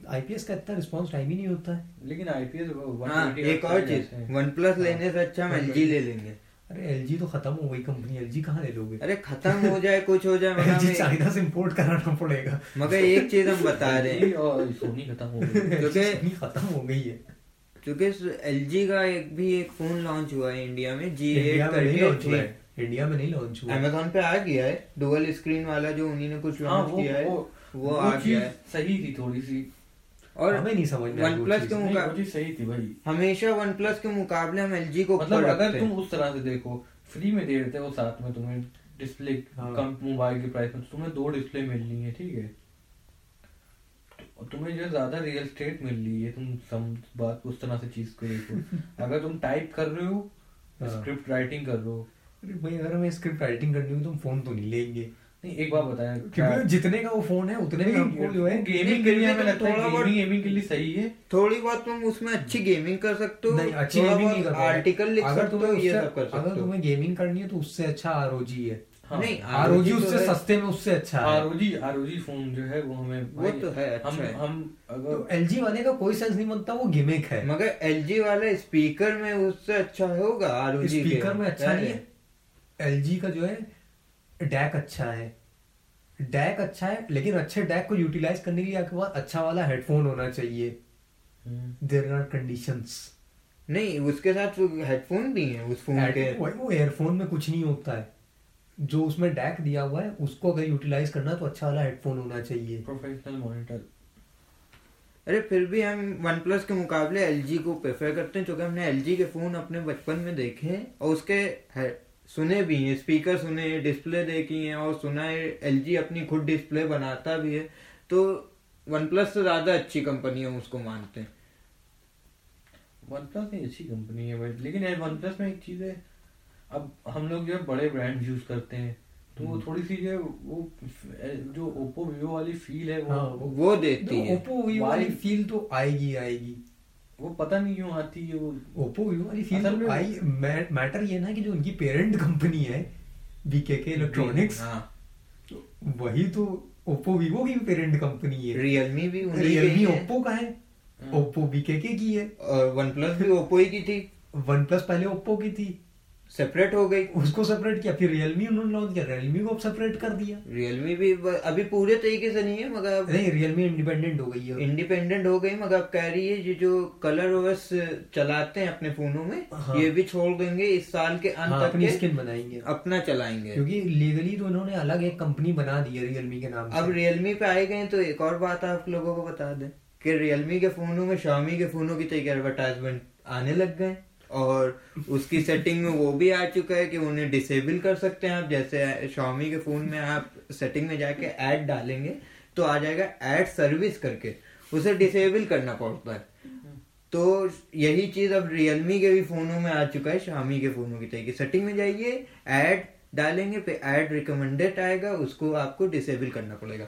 आईपीएस का इतना रिस्पांस टाइम ही नहीं होता है। लेकिन आईपीएस हाँ एक और चीज़ वन प्लस लेने से अच्छा हम हाँ, एलजी ले लेंगे। अरे एलजी तो खत्म हो गई कंपनी एलजी कहाँ ले लोगे? अरे खत्म हो जाए कुछ हो जाए मगर एलजी चाइना से इंपोर्ट कराना पड़ेगा। मगर एक चीज़ हम बता रहे हैं। और सोनी खत्म हो गई। क्योंकि- खत्म हो गई है। क्योंकि एलजी का एक भी एक फ़ोन लॉन्च हुआ है इंडिया में जी एट लॉन्च हुआ करके है। इंडिया में नहीं लॉन्च हुआ अमेजोन पे आ गया है डुअल स्क्रीन वाला जो उन्हीं ने कुछ हाँ लॉन्च किया है वो वो वो आ गया है। सही थी थोड़ी सी। और हमें नहीं समझ में वो के नहीं, मुका- वो चीज़ सही थी भाई। हमेशा वन प्लस के मुकाबले हम एलजी को मतलब अगर तुम उस तरह से देखो फ्री में दे देते हो साथ में तुम्हें डिस्प्ले हाँ। कम मोबाइल के प्राइस में तो तुम्हें दो डिस्प्ले मिलनी है ठीक है? और तुम्हें जो ज़्यादा रियल स्टेट मिल रही है तुम सम बात उस तरह से चीज़ को देखो। [laughs] अगर तुम टाइप कर रहे हो हाँ। स्क्रिप्ट राइटिंग कर रहे हो। भाई अगर हमें स्क्रिप्ट राइटिंग करनी हो तो हम फ़ोन तो नहीं लेंगे। नहीं एक बात बताया क्योंकि जितने का वो फ़ोन है उतने में हमको जो है। गेमिंग के लिए हमें लगता है थोड़ा गेमिंग गेमिंग के लिए सही है। थोड़ी बहुत तुम उसमें अच्छी गेमिंग कर सकते हो। नहीं अच्छी गेमिंग नहीं कर आर्टिकल लिख अगर सकते हो ये सब कर सकते हो। तुम्हें गेमिंग करनी है तो उससे अच्छा आरओजी है। हाँ। नहीं आरओजी तो उससे सस्ते में उससे अच्छा है। आरओजी आरओजी फ़ोन जो है वो हमें वो तो है, अच्छा हम है। हम तो अगर एलजी वाले का कोई सेंस नहीं बनता वो गिमिक है। मगर एल वाला स्पीकर में उससे अच्छा होगा आर स्पीकर में अच्छा नहीं है? एलजी का जो है डैक अच्छा है। डैक अच्छा है लेकिन अच्छे डैक को यूटिलाइज करने के लिए आपके पास अच्छा वाला हेडफोन होना चाहिए। देर आर कंडीशंस नहीं उसके साथ हेडफोन भी है उस फ़ोन के। वो एयरफोन में कुछ नहीं होता है। जो उसमें डैक दिया हुआ है उसको अगर यूटिलाइज करना तो अच्छा वाला हेडफोन होना चाहिए। प्रोफेशनल मॉनिटर अरे फिर भी हम वन प्लस के मुकाबले LG को प्रेफर करते हैं क्योंकि हमने LG के फ़ोन अपने बचपन में देखे हैं और उसके सुने भी हैं स्पीकर सुने हैं डिस्प्ले देखी हैं और सुना है LG अपनी खुद डिस्प्ले बनाता भी है। तो वन प्लस से ज़्यादा अच्छी कंपनी है उसको मानते हैं। वन प्लस एक अच्छी कंपनी है भाई। लेकिन यार वन प्लस में एक चीज़ है अब हम लोग जो है बड़े ब्रांड यूज़ करते हैं। तो वो हम्म। थोड़ी सी जो वो जो ओप्पो वीवो वाली फील है वो हाँ, वो देती है। ओप्पो वीवो वाली फील तो आएगी आएगी। वो पता नहीं क्यों आती है वो। ओप्पो वीवो वाली फील तो आई मैटर ये ना कि जो उनकी पेरेंट कंपनी है बीकेके इलेक्ट्रॉनिक्स हाँ। वही तो ओप्पो वीवो की पेरेंट कंपनी है। रियलमी भी रियलमी है ओप्पो का है। हाँ। ओप्पो बीकेके की है। और वन प्लस भी ओप्पो ही की थी। वन प्लस पहले ओप्पो की थी। सेपरेट हो गई। उसको सेपरेट किया फिर रियलमी उन्होंने लॉन्च किया रियलमी को सेपरेट कर दिया। रियलमी भी अभी पूरे तरीके से नहीं है मगर अब नहीं रियलमी इंडिपेंडेंट हो गई है। इंडिपेंडेंट हो गई मगर अब कह रही है ये जो कलर ओएस चलाते हैं अपने फोनों में हाँ। ये भी छोड़ देंगे इस साल के अंत हाँ, तक अपनी स्किन बनाएँगे। अपना चलाएँगे। क्योंकि लीगली तो उन्होंने अलग एक कंपनी बना दी है रियलमी के नाम अब रियलमी पे आए गए तो एक और बात आप लोगों को बता दें कि रियलमी के फोनों में शामी के फोनों की तरीके एडवर्टाइजमेंट आने लग गए। और उसकी सेटिंग में वो भी आ चुका है कि उन्हें डिसेबल कर सकते हैं आप। जैसे शामी के फ़ोन में आप सेटिंग में जाके ऐड डालेंगे तो आ जाएगा ऐड सर्विस करके। उसे डिसेबल करना पड़ता है। तो यही चीज़ अब रियलमी के भी फोनों में आ चुका है शामी के फोनों की तरीके सेटिंग में जाइए ऐड डालेंगे पे ऐड रिकमेंडेड आएगा, उसको आपको डिसेबल करना पड़ेगा।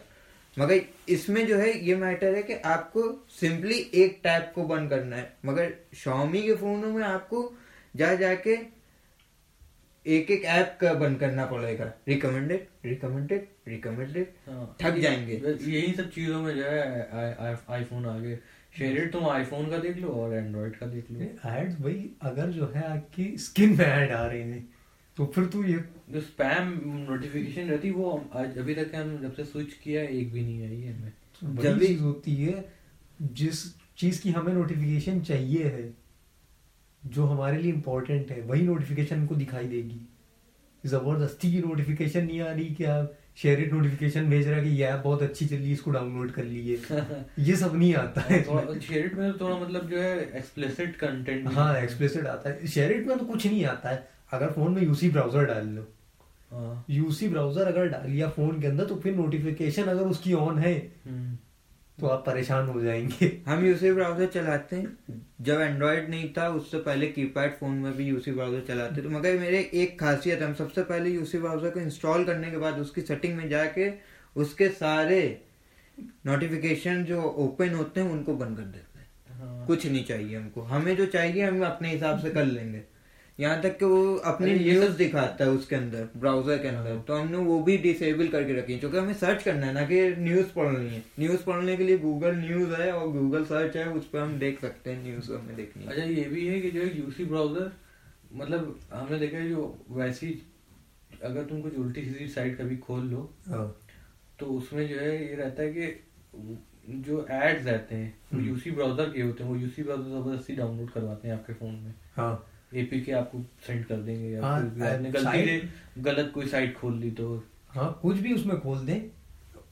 मगर इसमें जो है ये मैटर है कि आपको सिंपली एक टैब को बंद करना है। मगर Xiaomi के फोनों में आपको जा जाके एक एक ऐप का बंद करना पड़ेगा। रिकमेंडेड रिकमेंडेड रिकमेंडेड थक जाएँगे। यही सब चीज़ों में जो है आईफोन आगे शेडेड तुम आईफोन का देख लो और एंड्रॉइड का देख लो। एड्स भाई अगर जो है आपकी स्किन में ऐड आ रही हैं तो फिर तो ये जो स्पैम नोटिफिकेशन रहती वो आज अभी तक हम जब से स्विच किया एक भी नहीं आई है हमें। जब भी- चीज़ होती है जिस चीज़ की हमें नोटिफिकेशन चाहिए है जो हमारे लिए इम्पोर्टेंट है वही नोटिफिकेशन हमको दिखाई देगी। ज़बरदस्ती की नोटिफिकेशन नहीं आ रही कि आप शेयर नोटिफिकेशन भेज रहा है कि ये ऐप बहुत अच्छी चली इसको डाउनलोड कर लिए। [laughs] ये सब नहीं आता है। इसमें। शेडेड में तो थोड़ा मतलब जो है एक्सप्लिसिट कंटेंट हाँ एक्सप्लिसिट आता है। शेयर में तो कुछ नहीं आता है। अगर फ़ोन में यूसी ब्राउज़र डाल लो। हाँ। यूसी ब्राउज़र अगर डाल लिया फ़ोन के अंदर तो फिर नोटिफिकेशन अगर उसकी ऑन है हम्म, तो आप परेशान हो जाएँगे। हम यूसी ब्राउज़र चलाते हैं। जब एंड्रॉयड नहीं था उससे पहले कीपैड फ़ोन में भी यूसी ब्राउज़र चलाते थे। मगर मेरे एक खासियत है हम सबसे पहले यूसी ब्राउज़र को इंस्टॉल करने के बाद उसकी सेटिंग में जाके उसके सारे नोटिफिकेशन जो ओपन होते हैं उनको बंद कर देते हैं। हाँ। कुछ नहीं चाहिए हमको। हमें जो चाहिए हम अपने हिसाब से कर लेंगे। यहाँ तक कि वो अपनी न्यूज़ दिखाता है उसके अंदर ब्राउज़र के अंदर। हाँ। तो हमने वो भी डिसेबल करके रखी है क्योंकि हमें सर्च करना है ना कि न्यूज़ पढ़नी है। न्यूज़ पढ़ने के लिए गूगल न्यूज़ है और गूगल सर्च है उस पर हम देख सकते हैं न्यूज़ हमें देखनी है। अच्छा ये भी है कि जो यूसी ब्राउज़र मतलब हमने देखा है जो वैसी अगर तुम कुछ उल्टी सीधी साइट कभी खोल लो हाँ। तो उसमें जो है ये रहता है कि जो एड्स रहते हैं वो हम्म। यूसी ब्राउज़र के होते हैं वो यूसी ब्राउज़र ज़बरदस्ती डाउनलोड करवाते हैं आपके फ़ोन में। हाँ। एपीके आपको सेंड कर देंगे या हाँ, आपने गलती से गलत कोई साइट खोल ली तो। हाँ कुछ भी उसमें खोल दें।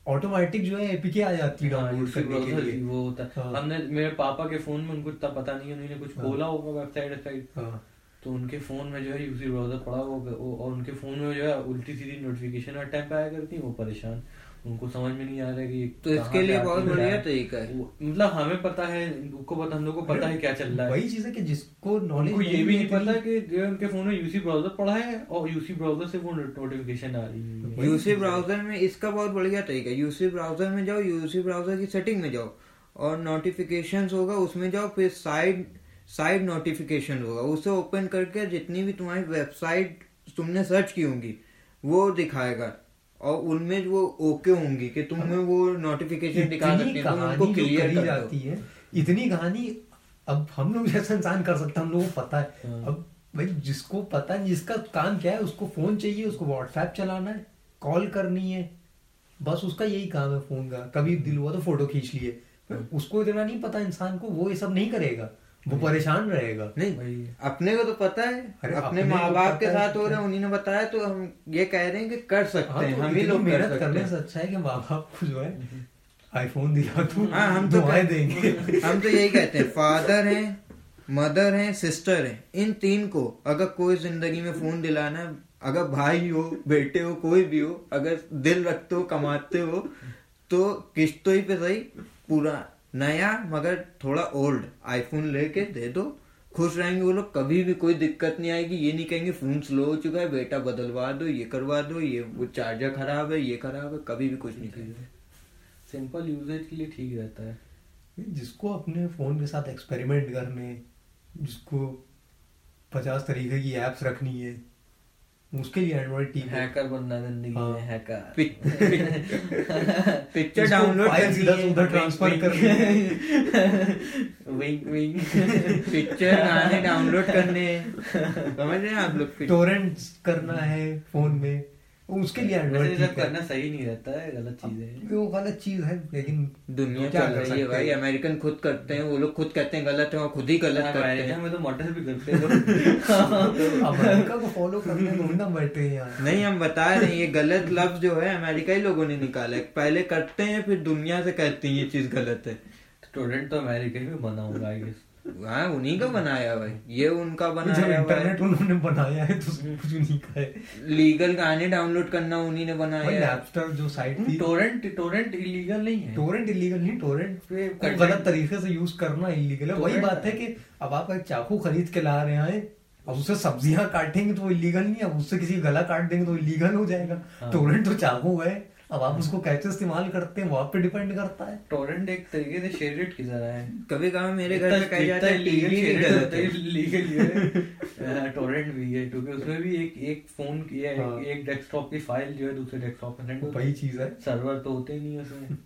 ऑटोमेटिक जो है एपीके आ जाती है हाँ, डाउनलोड करने के लिए। वो होता है। हाँ। हमने मेरे पापा के फ़ोन में उनको इतना पता नहीं है उन्होंने कुछ हाँ। खोला होगा वेबसाइट वेबसाइट हाँ। तो उनके फ़ोन में जो है यूसी ब्राउज़र पड़ा होगा। और उनके फ़ोन में जो है उल्टी सीधी नोटिफिकेशन हर टाइम पे आया करती है वो परेशान। उनको समझ में नहीं आ रहा है कि तो इसके लिए बहुत बढ़िया तरीका है। मतलब हमें पता है उनको पता हम लोग को पता है क्या चल रहा है। वही चीज़ है कि जिसको नॉलेज ये भी नहीं पता कि जो उनके फ़ोन में यूसी ब्राउज़र पड़ा है और यूसी ब्राउज़र से वो नोटिफिकेशन आ रही है। यूसी ब्राउज़र में इसका बहुत बढ़िया तरीका है। यूसी ब्राउज़र में जाओ यूसी ब्राउज़र की सेटिंग में जाओ और नोटिफिकेशंस होगा उसमें जाओ फिर साइड साइड नोटिफिकेशन होगा। उसे ओपन करके जितनी भी तुम्हारी वेबसाइट तुमने सर्च की होंगी वो दिखाएगा। और उनमें वो ओके होंगी कि तुम्हें वो नोटिफिकेशन दिखा सकते हैं उनको क्लियर करी जाती है इतनी कहानी अब हम लोग जैसा इंसान कर सकता है हम लोगों को पता है। हाँ। अब भाई जिसको पता है जिसका काम क्या है उसको फ़ोन चाहिए उसको व्हाट्सएप चलाना है कॉल करनी है। बस उसका यही काम है फ़ोन का। कभी दिल हुआ तो फ़ोटो खींच लिए। उसको इतना नहीं पता इंसान को वो ये सब नहीं करेगा। वो परेशान रहेगा। नहीं अपने को तो पता है अरे अपने अपने माँ बाप के साथ हो रहा है उन्हीं ने बताया तो हम ये कह रहे हैं कि कर सकते हाँ, हैं तो हम ही लोग मेहनत करने हैं। से अच्छा है कि माँ बाप को जो है आईफोन दिला तू हाँ, हम तो कर- देंगे। हम तो यही कहते हैं फादर हैं मदर हैं सिस्टर हैं इन तीन को अगर कोई ज़िंदगी में फ़ोन दिलाना है अगर भाई हो बेटे हो कोई भी हो अगर दिल रखते हो कमाते हो तो किस्तों ही पे सही पूरा नया मगर थोड़ा ओल्ड आईफोन लेके दे दो। खुश रहेंगे वो लोग कभी भी कोई दिक्कत नहीं आएगी। ये नहीं कहेंगे फ़ोन स्लो हो चुका है बेटा बदलवा दो ये करवा दो ये वो चार्जर खराब है ये खराब है कभी भी कुछ नहीं कहेंगे। सिंपल यूजेज के लिए ठीक रहता है। जिसको अपने फ़ोन के साथ एक्सपेरिमेंट करने जिसको पचास तरीके की एप्स रखनी है उसके लिए एंड्रॉइड टीम हैकर बनना ज़िंदगी हाँ। में हैकर। पिक्चर डाउनलोड कर सीधा उधर ट्रांसफ़र कर विंग विंग पिक्चर गाने डाउनलोड करने। समझ रहे हैं आप लोग? टोरेंट्स करना है फ़ोन में। उसके लिए एंड्रॉइड करना सही नहीं रहता है गलत चीज़ है। वो गलत चीज़ है? लेकिन दुनिया चल रही है भाई अमेरिकन खुद करते हैं वो लोग खुद कहते हैं गलत है वो खुद ही गलत करते हैं। में तो मर्डर भी करते हैं [laughs] अमेरिका को फॉलो करने में थोड़ी ना बैठे हैं यार। नहीं हम बता रहे हैं ये गलत लफ्ज जो है अमेरिका ही लोगों ने निकाला है। पहले करते हैं फिर दुनिया से कहते हैं ये चीज़ गलत है। स्टूडेंट तो अमेरिका ही में बना होगा आई गेस हाँ उन्हीं का बनाया भाई। ये उनका बनाया हुआ इंटरनेट उन्होंने बनाया है तो उसमें कुछ नहीं का है। लीगल गाने डाउनलोड करना उन्हीं ने बनाया है। नैपस्टर जो साइट थी। टोरेंट टोरेंट इलीगल नहीं है। टोरेंट इलीगल नहीं टोरेंट पे गलत तरीके से यूज़ करना इलीगल है। वही बात है कि अब आप एक चाकू खरीद के ला रहे हैं अब उससे सब्ज़ियाँ काटेंगे तो वो इलीगल नहीं है अब उससे किसी गला काट देंगे तो इलीगल हो जाएगा। हाँ। टोरेंट तो चाकू है। अब आप उसको कैसे इस्तेमाल करते हैं वो आप पे डिपेंड करता है। टोरेंट एक तरीके से शेडेड की तरह है। कभी कभी मेरे घर में कहा जाता है लीगल टीवी नहीं है। लीगल है टोरेंट भी है क्योंकि उसमें भी एक एक फ़ोन की है हाँ। एक डेस्कटॉप की फ़ाइल जो है दूसरे डेस्कटॉप में सेंड वही चीज़ है। है सर्वर तो होते ही नहीं है उसमें।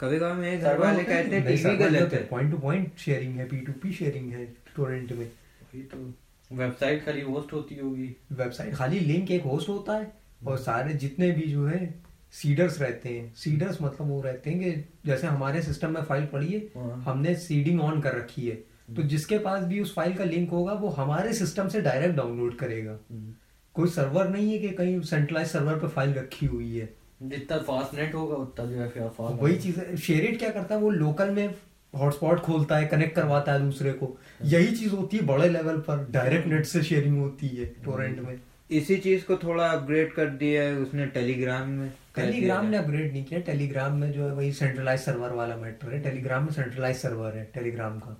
कभी कभी मेरे घर वाले कहते हैं टीवी गलत है। पॉइंट टू पॉइंट शेयरिंग है पी टू पी शेयरिंग है टोरेंट में। वही तो। वेबसाइट खाली होस्ट होती होगी। वेबसाइट खाली लिंक एक होस्ट होता है और सारे जितने भी जो है सीडर्स रहते हैं। सीडर्स मतलब वो रहते हैं कि जैसे हमारे सिस्टम में फ़ाइल पड़ी है हाँ। हमने सीडिंग ऑन कर रखी है। तो जिसके पास भी उस फ़ाइल का लिंक होगा वो हमारे सिस्टम से डायरेक्ट डाउनलोड करेगा। हम्म। कोई सर्वर नहीं है कि कहीं सेंट्रलाइज सर्वर पे फ़ाइल रखी हुई है। जितना फास्ट नेट होगा उतना जो है फिर फास्ट वही चीज़ है। शेयरिट क्या करता है? वो लोकल में हॉटस्पॉट खोलता है कनेक्ट करवाता है दूसरे को। यही चीज़ होती है बड़े लेवल पर। डायरेक्ट नेट से शेयरिंग होती है टोरेंट में। इसी चीज़ को थोड़ा अपग्रेड कर दिया है उसने टेलीग्राम में टेलीग्राम ने अपग्रेड नहीं किया टेलीग्राम में जो है वही सेंट्रलाइज सर्वर वाला मैटर है। टेलीग्राम में सेंट्रलाइज सर्वर है टेलीग्राम का।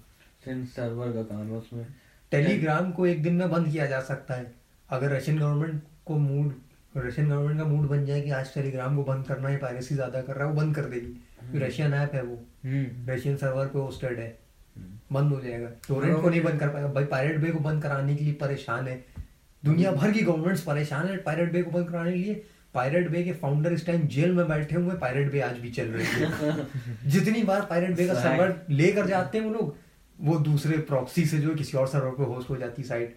सर्वर का काम है उसमें। टेलीग्राम को एक दिन में बंद किया जा सकता है। अगर रशियन गवर्नमेंट को मूड रशियन गवर्नमेंट का मूड बन जाए कि आज टेलीग्राम को बंद करना है पायरेसी ज़्यादा कर रहा है वो बंद कर देगी। क्योंकि रशियन ऐप है वो। हम्म। रशियन सर्वर पे होस्टेड है। बंद हो जाएगा। टोरेंट को नहीं बंद कर पाएगा भाई पायरेट बे को बंद कराने के लिए परेशान है। दुनिया भर की गवर्नमेंट्स परेशान है। पायरेट बे को बंद कराने के लिए। पायरेट बे के फाउंडर इस टाइम जेल में बैठे हुए हैं, पायरेट बे आज भी चल रही है। [laughs] जितनी बार पायरेट बे का सर्वर लेकर जाते हैं वो लोग वो दूसरे प्रॉक्सी से जो किसी और सर्वर पे होस्ट हो जाती साइट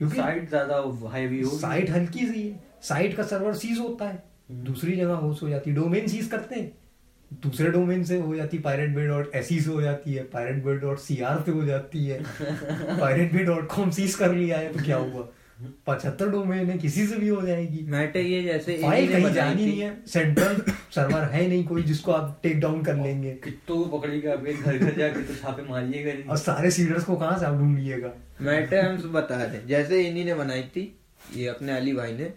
क्योंकि साइट ज़्यादा हैवी होगी। साइट हल्की सी है। साइट का सर्वर सीज होता है। हम्म। दूसरी जगह होस्ट हो जाती है। डोमेन सीज करते हैं। दूसरे डोमेन से हो जाती पायरेट बे डॉट एस से हो जाती है। Pirate Bay dot C R से हो जाती है। Pirate Bay dot com seize कर लिया है तो क्या हुआ? पचहत्तर डोमेन है किसी से भी हो जाएगी। मैटर ये जैसे फ़ाइल कहीं जानी नहीं है सेंट्रल सर्वर है नहीं कोई जिसको आप टेक डाउन कर लेंगे। कितनों को पकड़ेगा आपके घर घर जाके तो छापे मारिएगा नहीं और सारे सीडर्स को कहाँ से आप ढूंढिएगा? मैटर हम बता रहे जैसे इन्हीं ने बनाई थी ये अपने अली भाई ने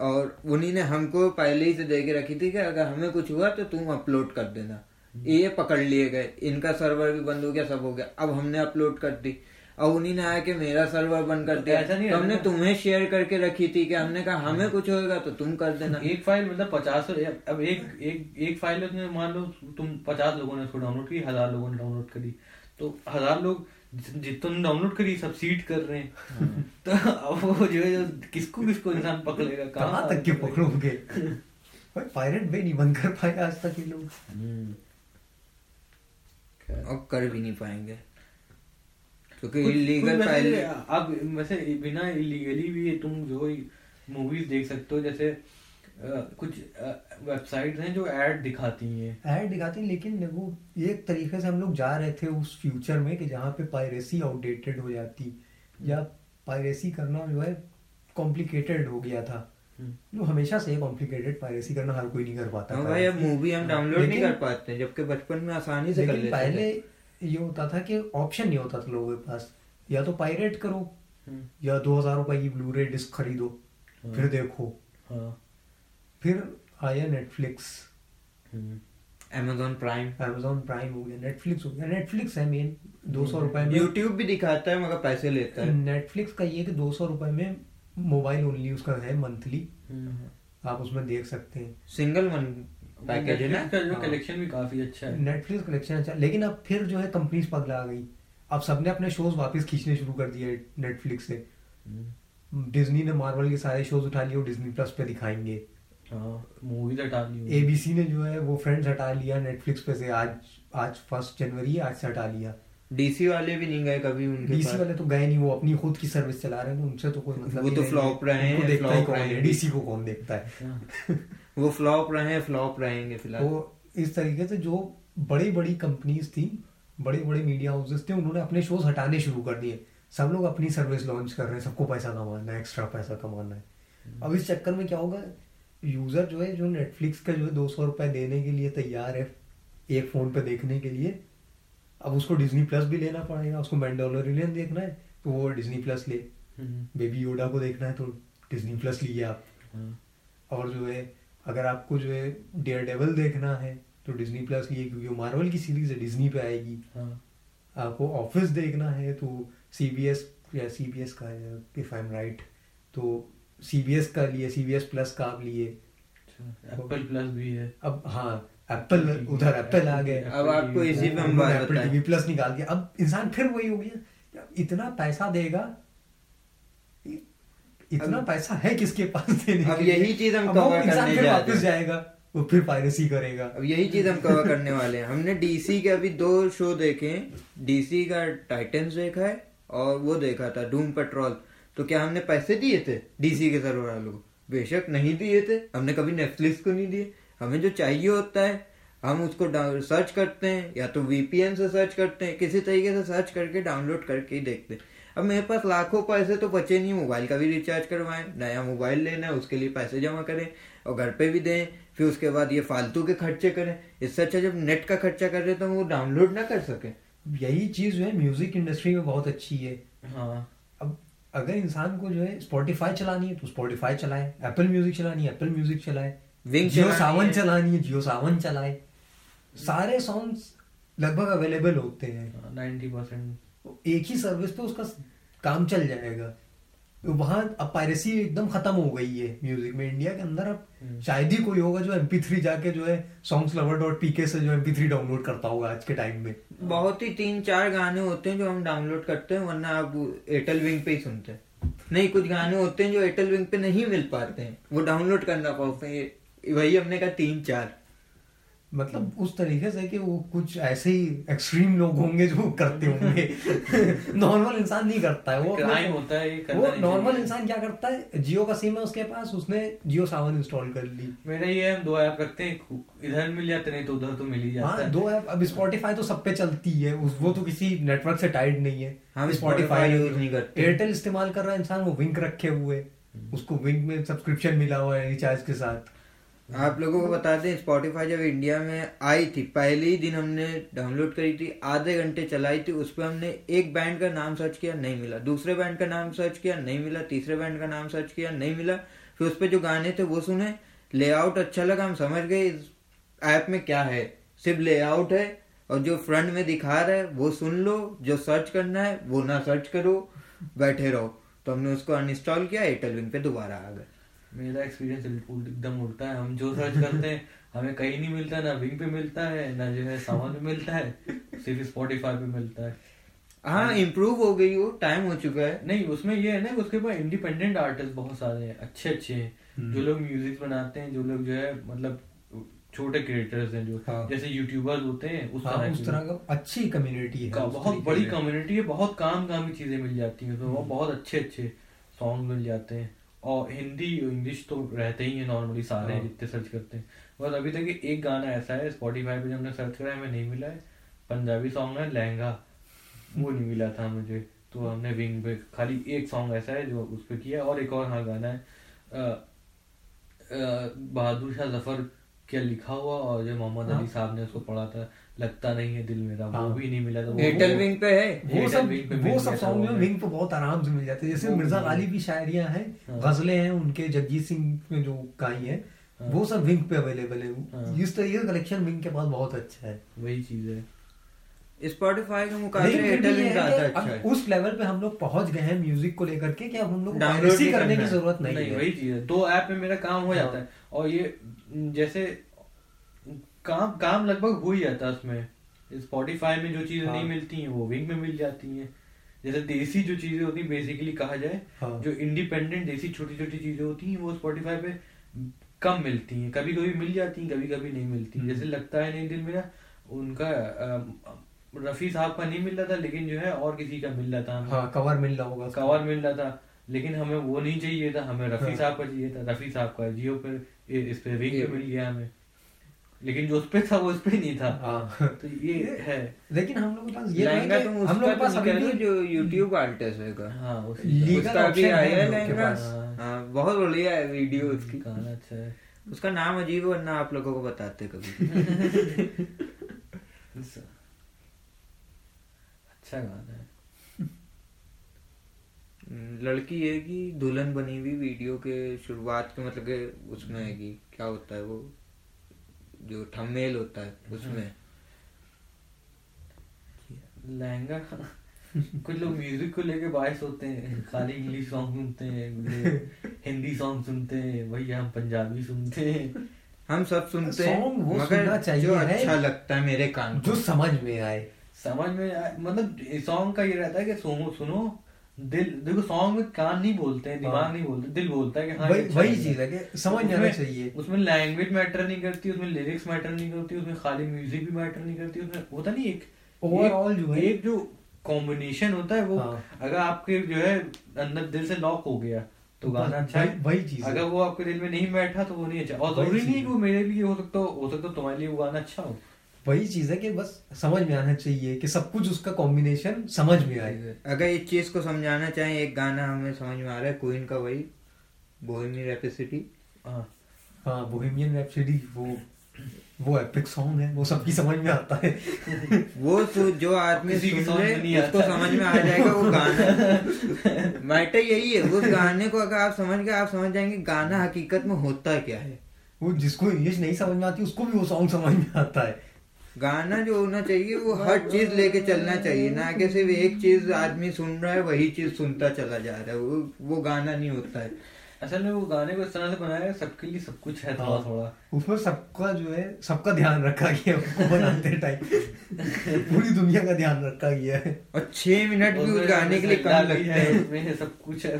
और उन्हीं ने हमको पहले ही से दे के रखी थी कि अगर हमें कुछ हुआ तो तुम अपलोड कर देना। ये पकड़ लिए गए। इनका सर्वर भी बंद हो गया सब हो गया। अब हमने अपलोड कर दी। और उन्हीं ने आया कि मेरा सर्वर बंद कर दिया। ऐसा नहीं तो हमने तुम्हें शेयर करके रखी थी कि हमने कहा हमें कुछ होगा तो तुम कर देना। एक फ़ाइल मतलब पचास अब एक एक एक फ़ाइल उसने मान लो तुम पचास लोगों ने उसको डाउनलोड की हज़ार लोगों ने डाउनलोड करी। तो हज़ार लोग जितने डाउनलोड करी सब सीट कर रहे हैं। [laughs] तो अब वो जो है किसको किसको इंसान पकड़ेगा? कहाँ तक के पकड़ोगे? भाई पायरेट बे नहीं बंद कर पाए आज तक ये लोग। हम्म। और कर भी नहीं पाएँगे। क्योंकि इलीगल पहले अब वैसे बिना इलीगली भी तुम जो मूवीज़ देख सकते हो जैसे अ, कुछ वेबसाइट्स हैं जो ऐड दिखाती हैं। ऐड दिखाती हैं, लेकिन देखो एक तरीके से हम लोग जा रहे थे उस फ्यूचर में कि जहाँ पे पायरेसी आउटडेटेड हो जाती या पायरेसी करना जो है कॉम्प्लिकेटेड हो गया था। हम्म। जो हमेशा से कॉम्प्लिकेटेड पायरेसी करना हर कोई नहीं कर पाता हाँ भाई अब मूवी हम डाउनलोड नहीं कर पाते जबकि बचपन में आसानी से कर लेते पहले थे ये होता था कि ऑप्शन नहीं होता था लोगों के पास। या तो पायरेट करो हम्म, या दो हज़ार रुपए की ब्लू रे डिस्क खरीदो हाँ। फिर देखो। हाँ। फिर आया नेटफ्लिक्स हम्म। अमेजोन प्राइम अमेजोन प्राइम हो गया नेटफ्लिक्स हो गया। नेटफ्लिक्स है मेन दो सौ रुपए में। यूट्यूब भी दिखाता है मगर पैसे लेता है। नेटफ्लिक्स का ये कि दो सौ रुपए में मोबाइल ओनली उसका है मंथली हम्म। आप उसमें देख सकते हैं। सिंगल मन पैकेज है ना? का जो हाँ। कलेक्शन भी काफ़ी अच्छा है। नेटफ्लिक्स कलेक्शन अच्छा लेकिन अब फिर जो है कंपनीज़ पगला गई। अब सबने अपने शोज़ वापस खींचने शुरू कर दिए नेटफ्लिक्स से। हम्म। डिज्नी ने मार्वल के सारे शोज़ उठा लिए डिज्नी प्लस पे दिखाएँगे। हाँ मूवीज़ हटा ली एबीसी ने जो है वो फ्रेंड्स हटा लिया नेटफ्लिक्स पे से। आज आज फ़र्स्ट जनवरी है, आज से हटा लिया। डीसी वाले भी नहीं गए कभी उनके डीसी वाले तो गए नहीं वो अपनी खुद की सर्विस चला रहे हैं उनसे तो कोई मतलब वो तो flop रहे हैं, ही है हैं। डीसी को कौन देखता है? हाँ। [laughs] वो फ्लॉप रहे फ्लॉप रहेंगे फ़िलहाल। तो इस तरीके से जो बड़ी बड़ी कंपनीज़ थी बड़े बड़े मीडिया हाउसेस थे उन्होंने अपने शोज़ हटाने शुरू कर दिए। सब लोग अपनी सर्विस लॉन्च कर रहे हैं सबको पैसा कमाना है एक्स्ट्रा पैसा कमाना है। अब इस चक्कर में क्या होगा यूज़र जो है जो नेटफ्लिक्स का जो है दो सौ रुपए देने के लिए तैयार है एक फ़ोन पे देखने के लिए अब उसको डिज्नी प्लस भी लेना पड़ेगा उसको मैंडोलरियन देखना है तो वो डिज्नी प्लस ले। हम्म। बेबी योडा को देखना है तो डिज्नी प्लस लिए आप। हाँ। और जो है अगर आपको जो है डेयर डेवल देखना है तो डिज्नी प्लस लिए क्योंकि वो मार्वल की सीरीज़ है डिज्नी पे आएगी। हाँ। आपको ऑफ़िस देखना है तो सी बी एस या सी बी एस का है इफ़ आई एम राइट तो सी बी एस का लिए सी बी एस प्लस का आप लिए। अच्छा एप्पल प्लस भी है। अब हाँ एप्पल उधर एप्पल आ गए अब आपको इसी पे हम बात एप्पल टीवी प्लस निकाल दिया अब इंसान फिर वही हो गया इतना पैसा देगा इतना पैसा है किसके पास देने अब यही चीज़ हम इंसान करने जा वापस जाएगा वो फिर पायरेसी करेगा। अब यही चीज़ हम कवर करने वाले हैं। हमने डीसी के अभी दो शो देखे डीसी का टाइटन्स देखा है और वो देखा था डूम पेट्रोल तो क्या हमने पैसे दिए थे डीसी के सर्वर वालों को? बेशक नहीं दिए थे। हमने कभी नेटफ्लिक्स को नहीं दिए। हमें जो चाहिए होता है हम उसको सर्च करते हैं या तो वीपीएन से सर्च करते हैं किसी तरीके से सर्च करके डाउनलोड करके ही देखते हैं। अब मेरे पास लाखों पैसे तो बचे नहीं मोबाइल का भी रिचार्ज करवाएँ नया मोबाइल लेना है उसके लिए पैसे जमा करें और घर पे भी दें फिर उसके बाद ये फालतू के खर्चे करें। इससे अच्छा जब नेट का खर्चा कर रहे तो वो डाउनलोड ना कर सके। यही चीज़ जो है म्यूज़िक इंडस्ट्री में बहुत अच्छी है। हाँ। अब अगर इंसान को जो है स्पॉटिफाई चलानी है तो स्पॉटिफाई चलाए एप्पल म्यूज़िक चलानी है एप्पल म्यूज़िक चलाए Wing जियो सावन चलानी है जियो सावन चलाए। सारे सॉन्ग्स लगभग अवेलेबल होते हैं। नाइन्टी परसेंट एक ही सर्विस पे उसका काम चल जाएगा। वहाँ अब पायरेसी एकदम खत्म हो गई है म्यूज़िक में इंडिया के अंदर। अब हम्म। शायद ही कोई होगा जो MP3 जाके जो है सॉन्ग्स लवर डॉट पीके से जो MP3 डाउनलोड करता होगा आज के टाइम में। बहुत ही तीन चार गाने होते हैं जो हम डाउनलोड करते हैं वरना आप एयरटेल विंग पे ही सुनते हैं। नहीं कुछ गाने होते हैं जो एयरटेल विंग पे नहीं मिल पाते हैं। वो डाउनलोड करना पड़ते हैं। वही हमने कहा तीन चार। मतलब उस तरीके से कि वो कुछ ऐसे ही एक्सट्रीम लोग होंगे जो करते होंगे। [laughs] नॉर्मल इंसान नहीं करता है वो क्राइम होता है करना वो नॉर्मल इंसान क्या करता है? जियो का सिम है उसके पास उसने जियो सावन इंस्टॉल कर ली। मेरा ये हम दो ऐप रखते हैं इधर मिल जाते नहीं तो उधर तो मिल ही जाता हाँ है। दो ऐप अब स्पॉटिफाई तो सब पे चलती है उस वो तो किसी नेटवर्क से टाइड नहीं है। हम Spotify Spotify use नहीं करते। एयरटेल इस्तेमाल कर रहा है इंसान वो विंक रखे हुए। उसको विंक में सब्सक्रिप्शन मिला हुआ है रिचार्ज के साथ। आप लोगों को बता दें स्पॉटिफाई जब इंडिया में आई थी, पहले ही दिन हमने डाउनलोड करी थी, आधे घंटे चलाई थी, उस पर हमने एक बैंड का नाम सर्च किया, नहीं मिला। दूसरे बैंड का नाम सर्च किया, नहीं मिला। तीसरे बैंड का नाम सर्च किया, नहीं मिला। फिर उस पर जो गाने थे, वो सुने लेआउट अच्छा लगा, हम समझ गए, इस ऐप में क्या है। सिर्फ़ लेआउट है, और जो फ्रंट में दिखा रहा है, वो सुन लो, जो सर्च करना है, वो ना सर्च करो, बैठे रहो। तो हमने उसको अनइंस्टॉल किया एयरटेल विंग पे दोबारा आ गए। मेरा एक्सपीरियंस बिल्कुल एकदम उल्टा है। हम जो सर्च [laughs] करते हैं हमें कहीं नहीं मिलता ना विंग पे मिलता है ना जो है सामान पे मिलता है सिर्फ़ स्पॉटिफाई पे मिलता है। हाँ इम्प्रूव हो गई वो टाइम हो चुका है। नहीं उसमें ये है ना कि उसके पास इंडिपेंडेंट आर्टिस्ट बहुत सारे हैं अच्छे अच्छे हैं। हम्म। जो लोग म्यूज़िक बनाते हैं जो लोग जो है मतलब छोटे क्रिएटर्स हैं जो। हाँ। जैसे यूट्यूबर्स होते हैं उस हाँ तरह उस तरह का अच्छी कम्युनिटी है का बहुत बड़ी कम्युनिटी है बहुत काम काम की चीज़ें मिल जाती हैं तो हम्म। बहुत अच्छे अच्छे सॉन्ग मिल जाते हैं। और हिंदी इंग्लिश तो रहते ही है नॉर्मली सारे हाँ। जितने सर्च करते हैं। बस अभी तक एक गाना ऐसा है स्पॉटीफाई पे जब हमने सर्च करा है हमें नहीं मिला है। पंजाबी सॉन्ग है लहंगा। वो नहीं मिला था मुझे। तो हमने विंग पे खाली एक सॉन्ग ऐसा है जो उस पर किया और एक और हाँ गाना है बहादुर शाह ज़फ़र क्या लिखा हुआ और जो मोहम्मद हाँ। अली साहब ने उसको पढ़ा था। लगता नहीं है दिल मेरा वो हाँ। भी नहीं मिला था एयरटेल विंग पे है वो सब वो सब सॉन्ग वो है। विंग पे बहुत आराम से मिल जाते हैं जैसे मिर्ज़ा गालिब की शायरियाँ हैं हाँ। गजलें हैं उनके जगजीत सिंह ने जो गाई है हाँ। वो सब विंग पे अवेलेबल है हाँ। इस तरीके का कलेक्शन विंग के पास बहुत अच्छा है वही चीज़ है स्पॉटिफाई के मुकाबले एयरटेल भी विंग ज़्यादा अच्छा है उस लेवल पे हम लोग पहुँच गए हैं म्यूज़िक को लेकर के कि अब हम लोग करने की ज़रूरत नहीं, है वही चीज़ है दो ऐप में मेरा काम हाँ। जाता है और ये जैसे काम काम लगभग हो ही जाता है उसमें स्पॉटिफाई में जो चीज़ें हाँ। नहीं मिलती हैं वो विंग में मिल जाती हैं जैसे देसी जो चीज़ें होती हैं बेसिकली कहा जाए हाँ। जो इंडिपेंडेंट देसी छोटी छोटी चीज़ें होती हैं वो स्पॉटिफाई पे कम मिलती हैं कभी कभी मिल जाती हैं कभी कभी नहीं मिलती हम्म। जैसे लगता है नहीं दिल मेरा उनका रफी साहब का नहीं मिल रहा था लेकिन जो है और किसी का मिल रहा था। हाँ कवर मिल रहा होगा कवर मिल रहा था लेकिन हमें वो नहीं चाहिए था हमें रफी हाँ। साहब का चाहिए था रफी साहब का जियो पे इस पे विंग पे मिल गया हमें लेकिन जो उस पे था वो उस पे नहीं था। हाँ। [laughs] तो ये है। लेकिन हम लोग के पास ये है लहंगा तुम हम लोग के पास अभी भी जो यूट्यूब आर्टिस्ट है का हाँ उसका भी आया है लहंगा। पास। हाँ बहुत बढ़िया है वीडियो उसकी। गाना अच्छा है। उसका नाम अजीब है वरना आप लोगों को बताते कभी। [laughs] अच्छा गाना है। हम्म, लड़की है कि दुल्हन बनी हुई वीडियो के शुरुआत के मतलब के उसमें है कि क्या होता है वो? जो थंबनेल होता है उसमें। लहंगा। कुछ लोग म्यूज़िक को लेके बायस होते हैं खाली इंग्लिश सॉन्ग सुनते हैं हिंदी सॉन्ग सुनते हैं वही हम पंजाबी सुनते हैं। हम सब सुनते हैं वो मगर सुनना चाहिए जो है। अच्छा लगता है मेरे कान जो समझ में आए। समझ में आए- मतलब सॉन्ग का ये रहता है कि सुनो सुनो दिल देखो सॉन्ग में कान नहीं बोलते हैं दिमाग हाँ। नहीं बोलते दिल बोलता है कि हाँ वही वही चीज़ है कि समझ उसमें- चाहिए उसमें लैंग्वेज मैटर नहीं करती उसमें लिरिक्स मैटर नहीं करती उसमें खाली म्यूज़िक भी मैटर नहीं करती उसमें होता नहीं एक एक- जो है- एक जो कॉम्बिनेशन होता है वो हाँ। अगर आपके जो है अंदर दिल से लॉक हो गया तो गाना अच्छा है वही- चीज़ अगर वो आपके दिल में नहीं बैठा तो वो नहीं अच्छा और ज़रूरी नहीं। कि वो मेरे लिए हो सकता हो हो सकता हो तुम्हारे लिए वो गाना अच्छा हो वही चीज़ है कि बस समझ में आना चाहिए कि सब कुछ उसका कॉम्बिनेशन समझ में आए। अगर इस चीज़ को समझाना चाहें एक गाना हमें समझ में आ रहा है क्वीन का वही बोहेमी रेपिसिटी हाँ हाँ बोहेमियन रैप्सोडी वो वो एपिक सॉन्ग है वो सबकी समझ में आता है। [laughs] वो तो जो आदमी सुन ले उसको समझ में आ जाएगा वो गाना। [laughs] मैटर यही है उस गाने को अगर आप समझ गए आप समझ जाएँगे गाना हकीकत में होता क्या है। वो जिसको इंग्लिश नहीं समझ में आती उसको भी वो सॉन्ग समझ में आता है। गाना जो होना चाहिए वो हर चीज़ लेके चलना चाहिए ना कि सिर्फ़ एक चीज़ आदमी सुन रहा है वही चीज़ सुनता चला जा रहा है वो वो गाना नहीं होता है। असल में वो गाने को इस तरह से बनाया है सबके लिए सब कुछ है थोड़ा हाँ। थोड़ा उसमें सबका जो है सबका ध्यान रखा गया है उसको बनाते टाइम पूरी दुनिया का ध्यान रखा गया है। और छह मिनट भी उस गाने के लिए कम लगते है उसमें सब कुछ है।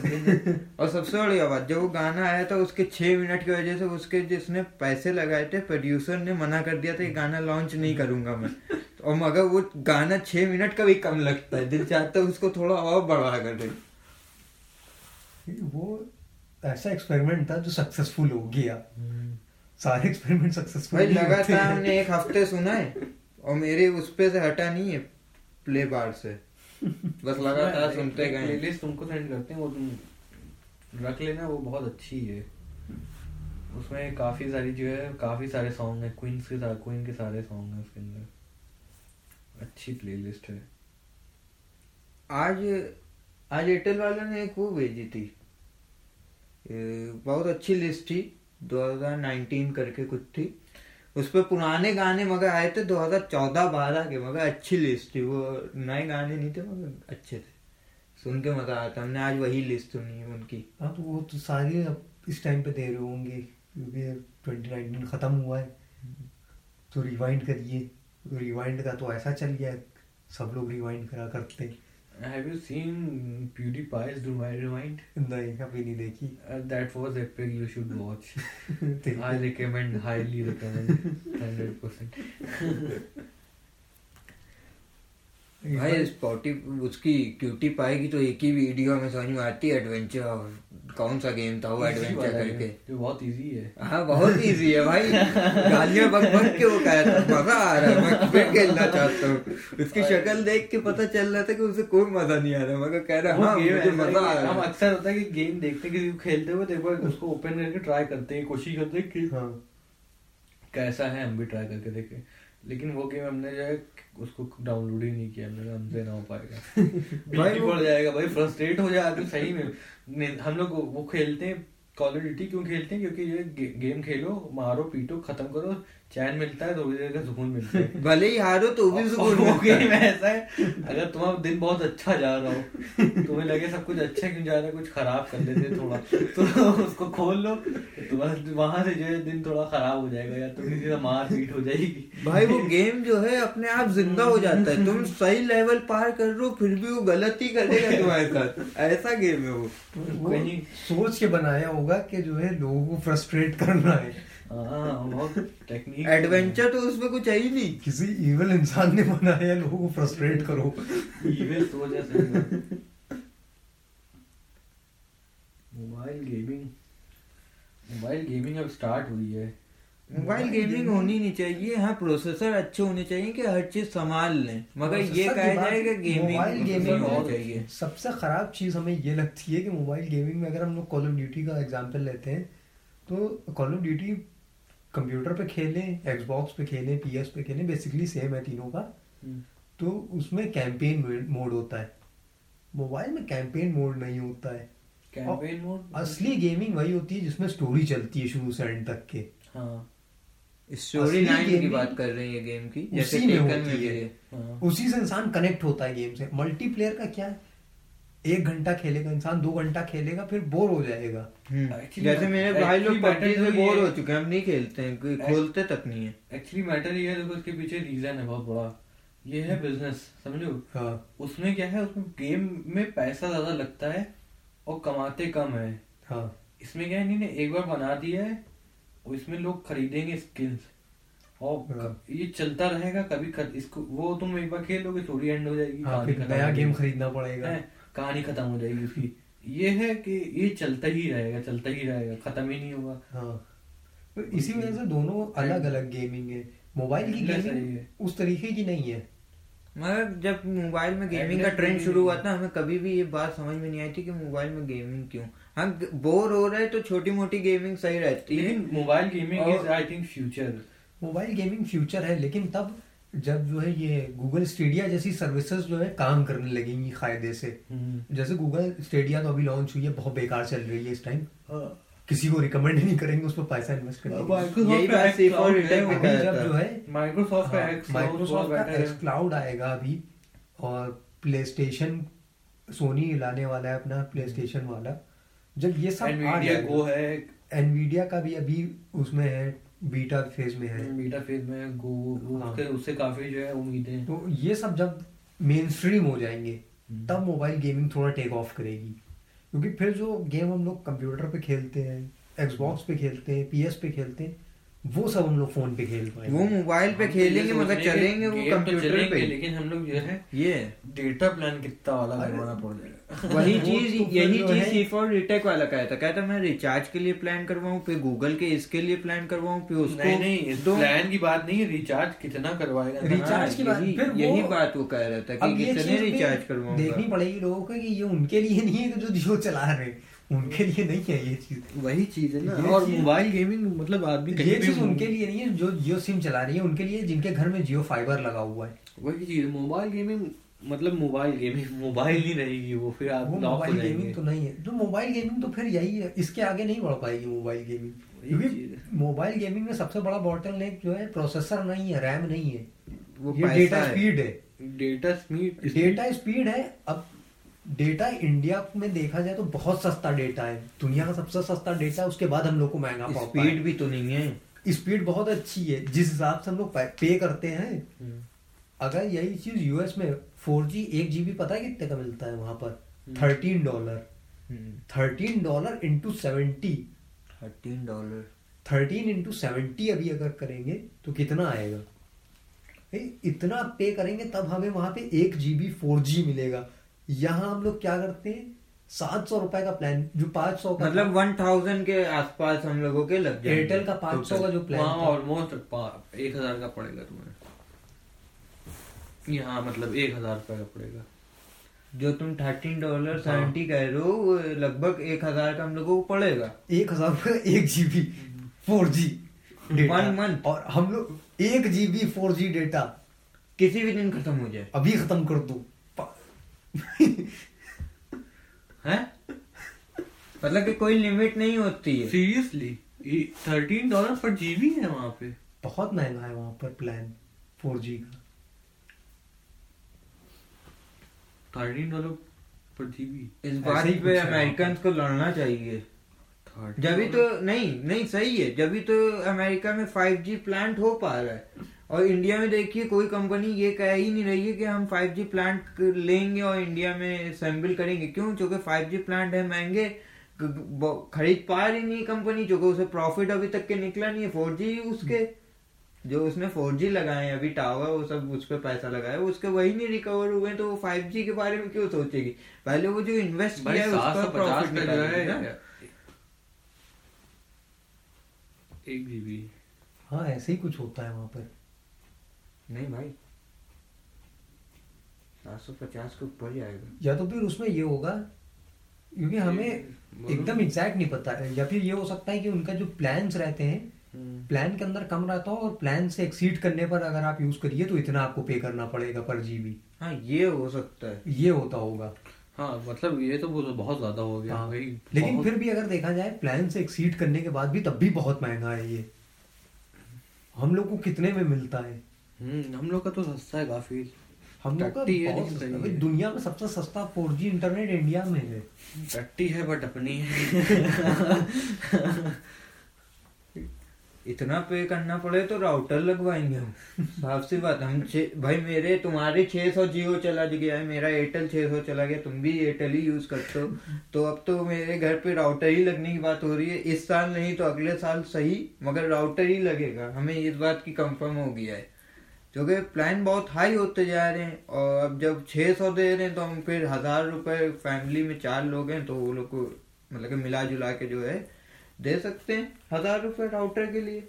और सबसे बड़ी बात जब वो गाना आया था उसके छह मिनट की वजह से उसके जिसने पैसे लगाए थे प्रोड्यूसर ने मना कर दिया था ये गाना लॉन्च नहीं करूँगा मैं। और मगर वो गाना छह मिनट का भी कम लगता है दिल चाहता है उसको थोड़ा और बढ़ा कर दे। वो ऐसा एक्सपेरिमेंट था जो सक्सेसफुल हो गया। सारे एक्सपेरिमेंट सक्सेसफुल भाई लगातार हमने एक हफ़्ते सुना है और मेरे उस पे से हटा नहीं है प्ले बार से। बस लगातार सुनते गए प्लेलिस्ट तुमको सेंड करते हैं वो तुम रख लेना वो बहुत अच्छी है। उसमें काफ़ी सारी जो है काफ़ी सारे सॉन्ग है क्वींस के साथ क्वीन के सारे सॉन्ग है उसके अंदर। अच्छी प्लेलिस्ट है। आज आज एयरटेल वालों ने एक वो भेजी थी। बहुत अच्छी लिस्ट थी 2019 करके कुछ थी। उस पर पुराने गाने मगर आए थे 2014-12 के, मगर अच्छी लिस्ट थी। वो नए गाने नहीं थे, मगर अच्छे थे। सुन के मज़ा आता हमने आज वही लिस्ट सुनी है उनकी। हाँ तो वो तो सारे अब इस टाइम पे दे रहे होंगे, क्योंकि 2019 खत्म हुआ है। तो रिवाइंड करिए। रिवाइंड का तो ऐसा चल गया सब लोग रिवाइंड करा करते हैं। Have you seen PewDiePie's Rewind नहीं कभी नहीं देखी Uh, that was epic you should watch [laughs] देखी। I recommend highly recommend 100% [laughs] भाई स्पॉटी उसकी क्यूटी पाएगी तो एक ही वीडियो में समझ में आती है एडवेंचर कौन सा गेम था वो एडवेंचर करके। जो बहुत इजी है। हाँ बहुत इजी है भाई। [laughs] गालियाँ बक बक के वो कह रहा था। मज़ा आ रहा है मैं फिर खेलना [laughs] चाहता हूँ। उसकी शक्ल देख के पता चल रहा था कि उसे कोई मज़ा नहीं आ रहा मगर कह रहा हाँ मुझे मज़ा आ रहा है। अक्सर होता है कि गेम देखते किसी को खेलते हुए बार उसको ओपन करके ट्राई करते हैं कोशिश करते हैं कि हाँ। कैसा है हम भी ट्राई करके देखें। लेकिन वो गेम हमने जो है उसको डाउनलोड ही नहीं किया मेरा हमसे ना हो पाएगा। [laughs] भाई बढ़ पड़ जाएगा भाई फ्रस्ट्रेट हो जाएगा सही में। हम लोग वो खेलते हैं कॉल ऑफ़ ड्यूटी क्यों खेलते हैं? क्योंकि ये गे, गेम खेलो मारो पीटो खत्म करो चैन मिलता है थोड़ी देर का सुकून मिलता है। [laughs] भले ही हारो तो भी सुकून गेम है। ऐसा है अगर तुम्हारा दिन बहुत अच्छा जा रहा हो तुम्हें लगे सब कुछ अच्छा क्यों जा रहा है कुछ खराब कर लेते हैं थोड़ा तो उसको खोल लो तुम्हारा वहाँ से जो है दिन थोड़ा खराब हो जाएगा या तो किसी से मार पीट हो जाएगी। भाई वो गेम जो है अपने आप ज़िंदा हो जाता है। तुम सही लेवल पार कर रहे हो फिर भी वो गलत ही करेगा तुम्हारे साथ। ऐसा गेम है वो। सोच के बनाया होगा कि जो है लोगों को फ्रस्ट्रेट करना है। एडवेंचर तो उसमें कुछ है ही नहीं। किसी इविल इंसान ने बनाया लोगों को फ्रस्ट्रेट करो। इविल है सही में मोबाइल गेमिंग मोबाइल गेमिंग अब स्टार्ट हुई है। मोबाइल गेमिंग होनी नहीं चाहिए। हाँ प्रोसेसर अच्छे होने चाहिए कि हर चीज़ संभाल लें। मगर ये कहा जाए कि गेमिंग मोबाइल गेमिंग होना और चाहिए। सबसे खराब चीज़ हमें ये लगती है कि मोबाइल गेमिंग में अगर हम लोग कॉल ऑफ़ ड्यूटी का एग्जांपल लेते हैं तो कॉल ऑफ़ ड्यूटी कंप्यूटर पे खेलें एक्सबॉक्स पे खेलें पीएस पे खेलें बेसिकली सेम है तीनों का। हम्म। तो उसमें कैंपेन मोड होता है। मोबाइल में कैंपेन मोड नहीं होता है। कैंपेन मोड असली गेमिंग वही होती है जिसमें स्टोरी चलती है शुरू से एंड तक के। हाँ। स्टोरी लाइन की बात कर रहे हैं ये गेम की जैसे उसी में होती में। है। हाँ। उसी से इंसान कनेक्ट होता है गेम से। मल्टीप्लेयर का क्या है? एक घंटा खेलेगा इंसान दो घंटा खेलेगा फिर बोर हो जाएगा। हम्म। जैसे मेरे भाई लोग पबजी से बोर हो। चुके हैं हम नहीं खेलते हैं कोई खोलते तक नहीं है। एक्चुअली मैटर ये है देखो उसके पीछे रीजन है बहुत बड़ा। ये है बिज़नेस समझो हाँ? उसमें क्या है उसमें गेम में पैसा ज़्यादा लगता है और कमाते कम है। हाँ। इसमें क्या है इन्होंने एक बार बना दिया है और इसमें लोग खरीदेंगे स्किन्स और हाँ। ये चलता रहेगा कभी खर, इसको वो तुम एक बार खेलोगे स्टोरी एंड हो जाएगी हाँ फिर नया गेम खरीदना पड़ेगा। कहानी खत्म हो जाएगी उसकी ये है कि ये चलता ही रहेगा चलता ही रहेगा खत्म ही नहीं होगा। हाँ। तो इसी वजह से दोनों अलग अलग गेमिंग है। मोबाइल की गेमिंग उस तरीके की नहीं है। मगर जब मोबाइल में गेमिंग का ट्रेंड शुरू हुआ था हमें कभी भी ये बात समझ में नहीं आई थी कि मोबाइल में गेमिंग क्यों। हम बोर हो रहे तो छोटी मोटी गेमिंग सही रहती है। Mobile gaming is I think future mobile gaming future है लेकिन तब जब जो है ये गूगल स्टेडिया जैसी सर्विसेज़ जो है काम करने लगेंगी कायदे से। जैसे गूगल स्टेडिया तो अभी लॉन्च हुई है बहुत बेकार चल रही है इस टाइम किसी को रिकमेंड नहीं करेंगे उस पर पैसा इन्वेस्ट करने के लिए। यही बात सिर्फ़ और रिटेक में अभी कहा जब था। जो है माइक्रोसॉफ्ट का हाँ, एक्स माइक्रोसॉफ्ट का एक्स क्लाउड आएगा अभी और प्ले स्टेशन सोनी लाने वाला है अपना प्ले स्टेशन वाला। जब ये सब है। एनवीडिया का भी अभी उसमें है। बीटा फ़ेज़ में है बीटा फ़ेज़ में गो हाँ। उसके उससे काफ़ी जो है उम्मीदें तो ये सब जब मेन स्ट्रीम हो जाएँगे हम्म। तब मोबाइल गेमिंग थोड़ा टेक ऑफ़ करेगी क्योंकि फिर जो गेम हम लोग कंप्यूटर पे खेलते हैं एक्सबॉक्स पे खेलते हैं पीएस पे खेलते हैं वो सब हम लोग फ़ोन पे खेल पाए। वो मोबाइल पे तो खेलेंगे कि चलेंगे वो game तो कंप्यूटर पे लेकिन हम लोग जो है ये। डेटा प्लान कितना वाला करवाना पड़ जाएगा। [laughs] वही चीज़ तो यही चीज़ है- सिर्फ़ और रिटेक वाला कहता था। कहता मैं रिचार्ज के लिए प्लान करवाऊँ फिर गूगल के इसके लिए प्लान करवाऊँ फिर उसको नहीं नहीं इस दो प्लान की बात नहीं रिचार्ज कितना करवाएगा? रिचार्ज की बात- यही फिर यही बात वो कह रहा था कि कितने रिचार्ज देखनी पड़ेगी लोगों को कि ये उनके लिए नहीं है जो जियो चला रहे। हैं उनके लिए नहीं है ये चीज़। वही चीज़ है ना और मोबाइल गेमिंग मतलब आदमी ये चीज़ उनके लिए नहीं है जो जियो सिम चला रही है उनके लिए जिनके घर में जियो फाइबर लगा हुआ है। वही चीज़ मोबाइल गेमिंग मतलब मोबाइल गेमिंग मोबाइल ही रहेगी वो फिर आप वो मोबाइल गेमिंग तो नहीं है। जो मोबाइल गेमिंग तो फिर यही है इसके आगे नहीं बढ़ पाएगी मोबाइल गेमिंग क्योंकि मोबाइल गेमिंग में सबसे बड़ा बॉटल नेक जो है प्रोसेसर नहीं है रैम नहीं है। वो डेटा स्पीड है। डेटा स्पीड डेटा स्पीड है अब डेटा इंडिया में देखा जाए तो बहुत सस्ता डेटा है। दुनिया का सबसे सस्ता डेटा है उसके बाद हम लोग को महँगा स्पीड भी तो नहीं है। स्पीड बहुत अच्छी है। जिस हिसाब से हम लोग पे करते हैं। अगर यही चीज़ यूएस में फोर जी एक जीबी पता है कितने का मिलता है वहाँ पर। Thirteen dollar thirteen dollar into seventy thirteen dollar thirteen into seventy अभी अगर करेंगे तो कितना आएगा? इतना पे करेंगे तब हमें वहाँ पे एक जीबी फोर जी मिलेगा। यहाँ हम लोग क्या करते हैं? सात सौ रुपए का प्लान जो पाँच सौ मतलब वन थाउज़ेंड के आसपास हम लोगों के लग एयरटेल का पाँच सौ का जो प्लान ऑलमोस्ट एक हज़ार का पड़ेगा तुम्हें। यहाँ मतलब एक हज़ार रुपए का पड़ेगा। जो तुम थर्टीन डॉलर सेवेंटी कह रहे हो लगभग एक हज़ार का हम लोगों को पड़ेगा। एक हज़ार रुपए एक GB four G one month और हम लोग एक जीबी फोर जी डेटा किसी भी दिन खत्म हो जाए। अभी खत्म कर दो। [laughs] है? मतलब कि कोई लिमिट नहीं होती है। सीरियसली थर्टीन डॉलर पर जीबी है वहाँ पे। बहुत महँगा है वहाँ पर प्लान फोर जी का। थर्टीन डॉलर पर जीबी इस बात पे अमेरिकन को लड़ना चाहिए। जब तो नहीं नहीं सही है। जब तो अमेरिका में 5G प्लांट हो पा रहा है और इंडिया में देखिए कोई कंपनी ये कह ही नहीं रही है कि हम 5G प्लांट लेंगे और इंडिया में असेंबल करेंगे। क्यों? क्योंकि 5G प्लांट है महँगे खरीद पा रही नहीं कंपनी क्योंकि उसे प्रॉफिट अभी तक के निकला नहीं है 4G उसके जो उसने 4G लगाए हैं अभी टावर वो सब उस पर पैसा लगाया उसके वही नहीं रिकवर हुए तो वो 5G के बारे में क्यों सोचेगी? पहले वो जो इन्वेस्ट किया है उसका प्रॉफिट। है एक जीबी हाँ ऐसे ही कुछ होता है वहाँ पर। नहीं भाई। सात सौ पचास के ऊपर जाएगा। या तो फिर उसमें ये होगा क्योंकि हमें एकदम एग्जैक्ट नहीं पता है। या फिर ये हो सकता है कि उनका जो प्लान्स रहते हैं हम्म। प्लान के अंदर कम रहता हो और प्लान से एक्सीड करने पर अगर आप यूज़ करिए तो इतना आपको पे करना पड़ेगा पर जीबी हाँ ये हो सकता है। ये होता होगा। हाँ मतलब ये तो वो बहुत ज़्यादा हो गया। हाँ, भाई लेकिन बहुत- फिर भी अगर देखा जाए प्लान से एक्सीड करने के बाद भी तब भी बहुत महँगा है ये। हम लोग को कितने में मिलता है? हम्म, हम लोग का तो सस्ता है काफ़ी। हम लोग का है, बहुत सस्ता है। है। दुनिया में सबसे सस्ता फोर जी इंटरनेट इंडिया में है। टट्टी है बट अपनी है। इतना पे करना पड़े तो राउटर लगवाएँगे हम। साफ़ सी बात हम छे- भाई मेरे तुम्हारे 600 जियो चला गया है मेरा एयरटेल 600 चला गया तुम भी एयरटेल ही यूज़ करते हो। तो अब तो मेरे घर पे राउटर ही लगने की बात हो रही है। इस साल नहीं तो अगले साल सही मगर राउटर ही लगेगा। हमें इस बात की कंफर्म हो गया है। क्योंकि प्लान बहुत हाई होते जा रहे हैं और अब जब 600 दे रहे हैं तो हम फिर हज़ार रुपए फैमिली में चार लोग हैं तो वो लोग को मतलब कि मिला जुला के जो है दे सकते हैं हज़ार रुपये राउटर के लिए।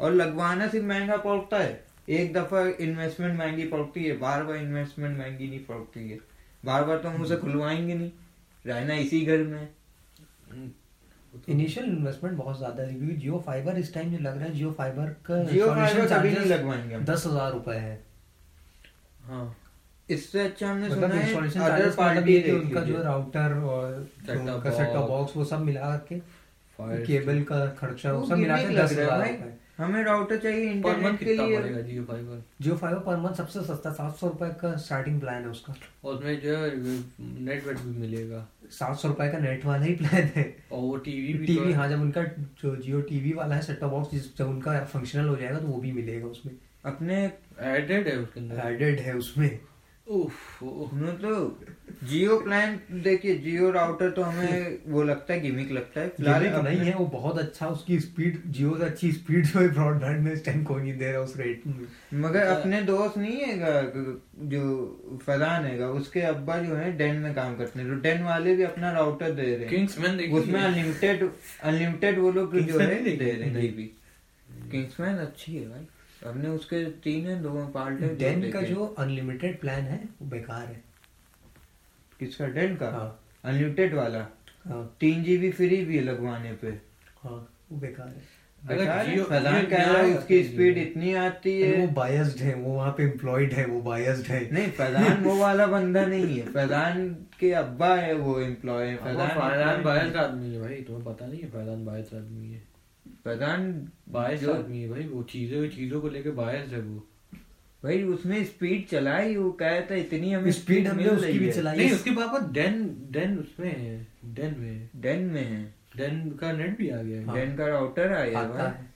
और लगवाना सिर्फ़ महँगा पड़ता है। एक दफ़ा इन्वेस्टमेंट महँगी पड़ती है, बार बार इन्वेस्टमेंट महँगी नहीं पड़ती है। बार बार तो हम उसे खुलवाएँगे नहीं। रहना इसी घर में। है। इनिशियल इन्वेस्टमेंट बहुत ज़्यादा है क्योंकि जियो फाइबर इस टाइम जो लग रहा है जियो फाइबर का जियो फाइबर कभी नहीं लगवाएँगे। दस हज़ार रुपए है। हाँ। इससे अच्छा हमने मतलब सुना है अदर पार्टी के उनका जो राउटर और उनका सेट टॉप बॉक्स वो सब मिला के केबल का खर्चा वो वो सब मिला के दस हज़ार रुपए। हमें राउटर चाहिए इंटरनेट के लिए। Jio fiber Jio fiber per month सबसे सस्ता सात सौ रुपए का स्टार्टिंग प्लान है उसका। और उसमें जो है नेट वेट भी मिलेगा। सात सौ रुपए का नेट वाला ही प्लान है। और वो टीवी भी टीवी तो हाँ। जब उनका जो जियो टीवी वाला है सेट टॉप बॉक्स जब उनका फंक्शनल हो जाएगा तो वो भी मिलेगा उसमें। अपने एडेड है उसके अंदर। एडेड है उसमें। उफ उफ। जियो प्लान देखिए जियो राउटर तो हमें [laughs] वो लगता है गिमिक लगता है फ़िलहाल तो नहीं है वो बहुत अच्छा उसकी स्पीड जियो से अच्छी स्पीड जो है ब्रॉडबैंड में इस टाइम कोई नहीं दे रहा उस रेट में। मगर अपने दोस्त नहीं है जो फैजान है उसके अब्बा जो है डेन में काम करते हैं तो डेन वाले भी अपना राउटर दे रहे हैं। उसमें अनलिमिटेड अनलिमिटेड वो लोग जो है दे रहे हैं। जीबी किंग्समैन अच्छी है भाई। हमने उसके तीन है दो पार्टे डेन का जो अनलिमिटेड प्लान है वो बेकार है। किसका? डेन का? हाँ। अनलिमिटेड वाला? हाँ। तीन जीबी फ्री भी लगवाने पे। हाँ वो बेकार है। अगर बेकार है। जियो- फैजान जियो कह रहा है उसकी स्पीड इतनी आती है। वो बायस्ड है वो वहाँ पे एम्प्लॉयड है वो बायस्ड है। नहीं फैजान वो वाला बंदा नहीं है। फैजान के अब्बा है वो एम्प्लॉय है फैजान फैजान फैजान बायस आदमी है भाई तुम्हें पता नहीं है फैजान बायस आदमी है। फैजान बायस आदमी है भाई वो चीज़ों चीज़ों को लेके बायस है वो। भाई उसमें स्पीड चलाई वो कहा था इतनी हमें स्पीड हमने उसकी भी चलाई। नहीं उसके पापा डेन डेन उसमें है डेन में डेन में है। डेन का नेट भी आ गया है। डेन का राउटर आया है आता है।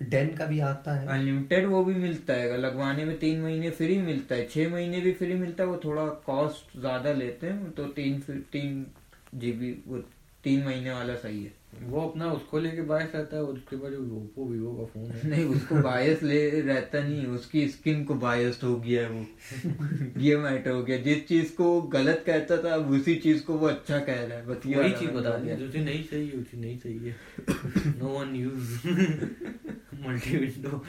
डेन का भी आता है। अनलिमिटेड वो भी मिलता है। लगवाने में तीन महीने फ्री मिलता है। छह महीने भी फ्री मिलता है। वो थोड़ा कॉस्ट ज़्यादा लेते हैं। तो तीन तीन जीबी वो तीन महीने वाला सही है। वो अपना उसको लेके बायस रहता है और उसके बाद जो ओप्पो वीवो का फ़ोन है। नहीं उसको बायस ले रहता नहीं उसकी स्किन को बायस्ड हो गया है वो। [laughs] ये मैटर हो गया। जिस चीज़ को गलत कहता था अब उसी चीज़ को वो अच्छा कह रहा है बस ये वही चीज़ बता हो दी गया। जो चीज़ नहीं सही है नहीं चाहिए no one use multi window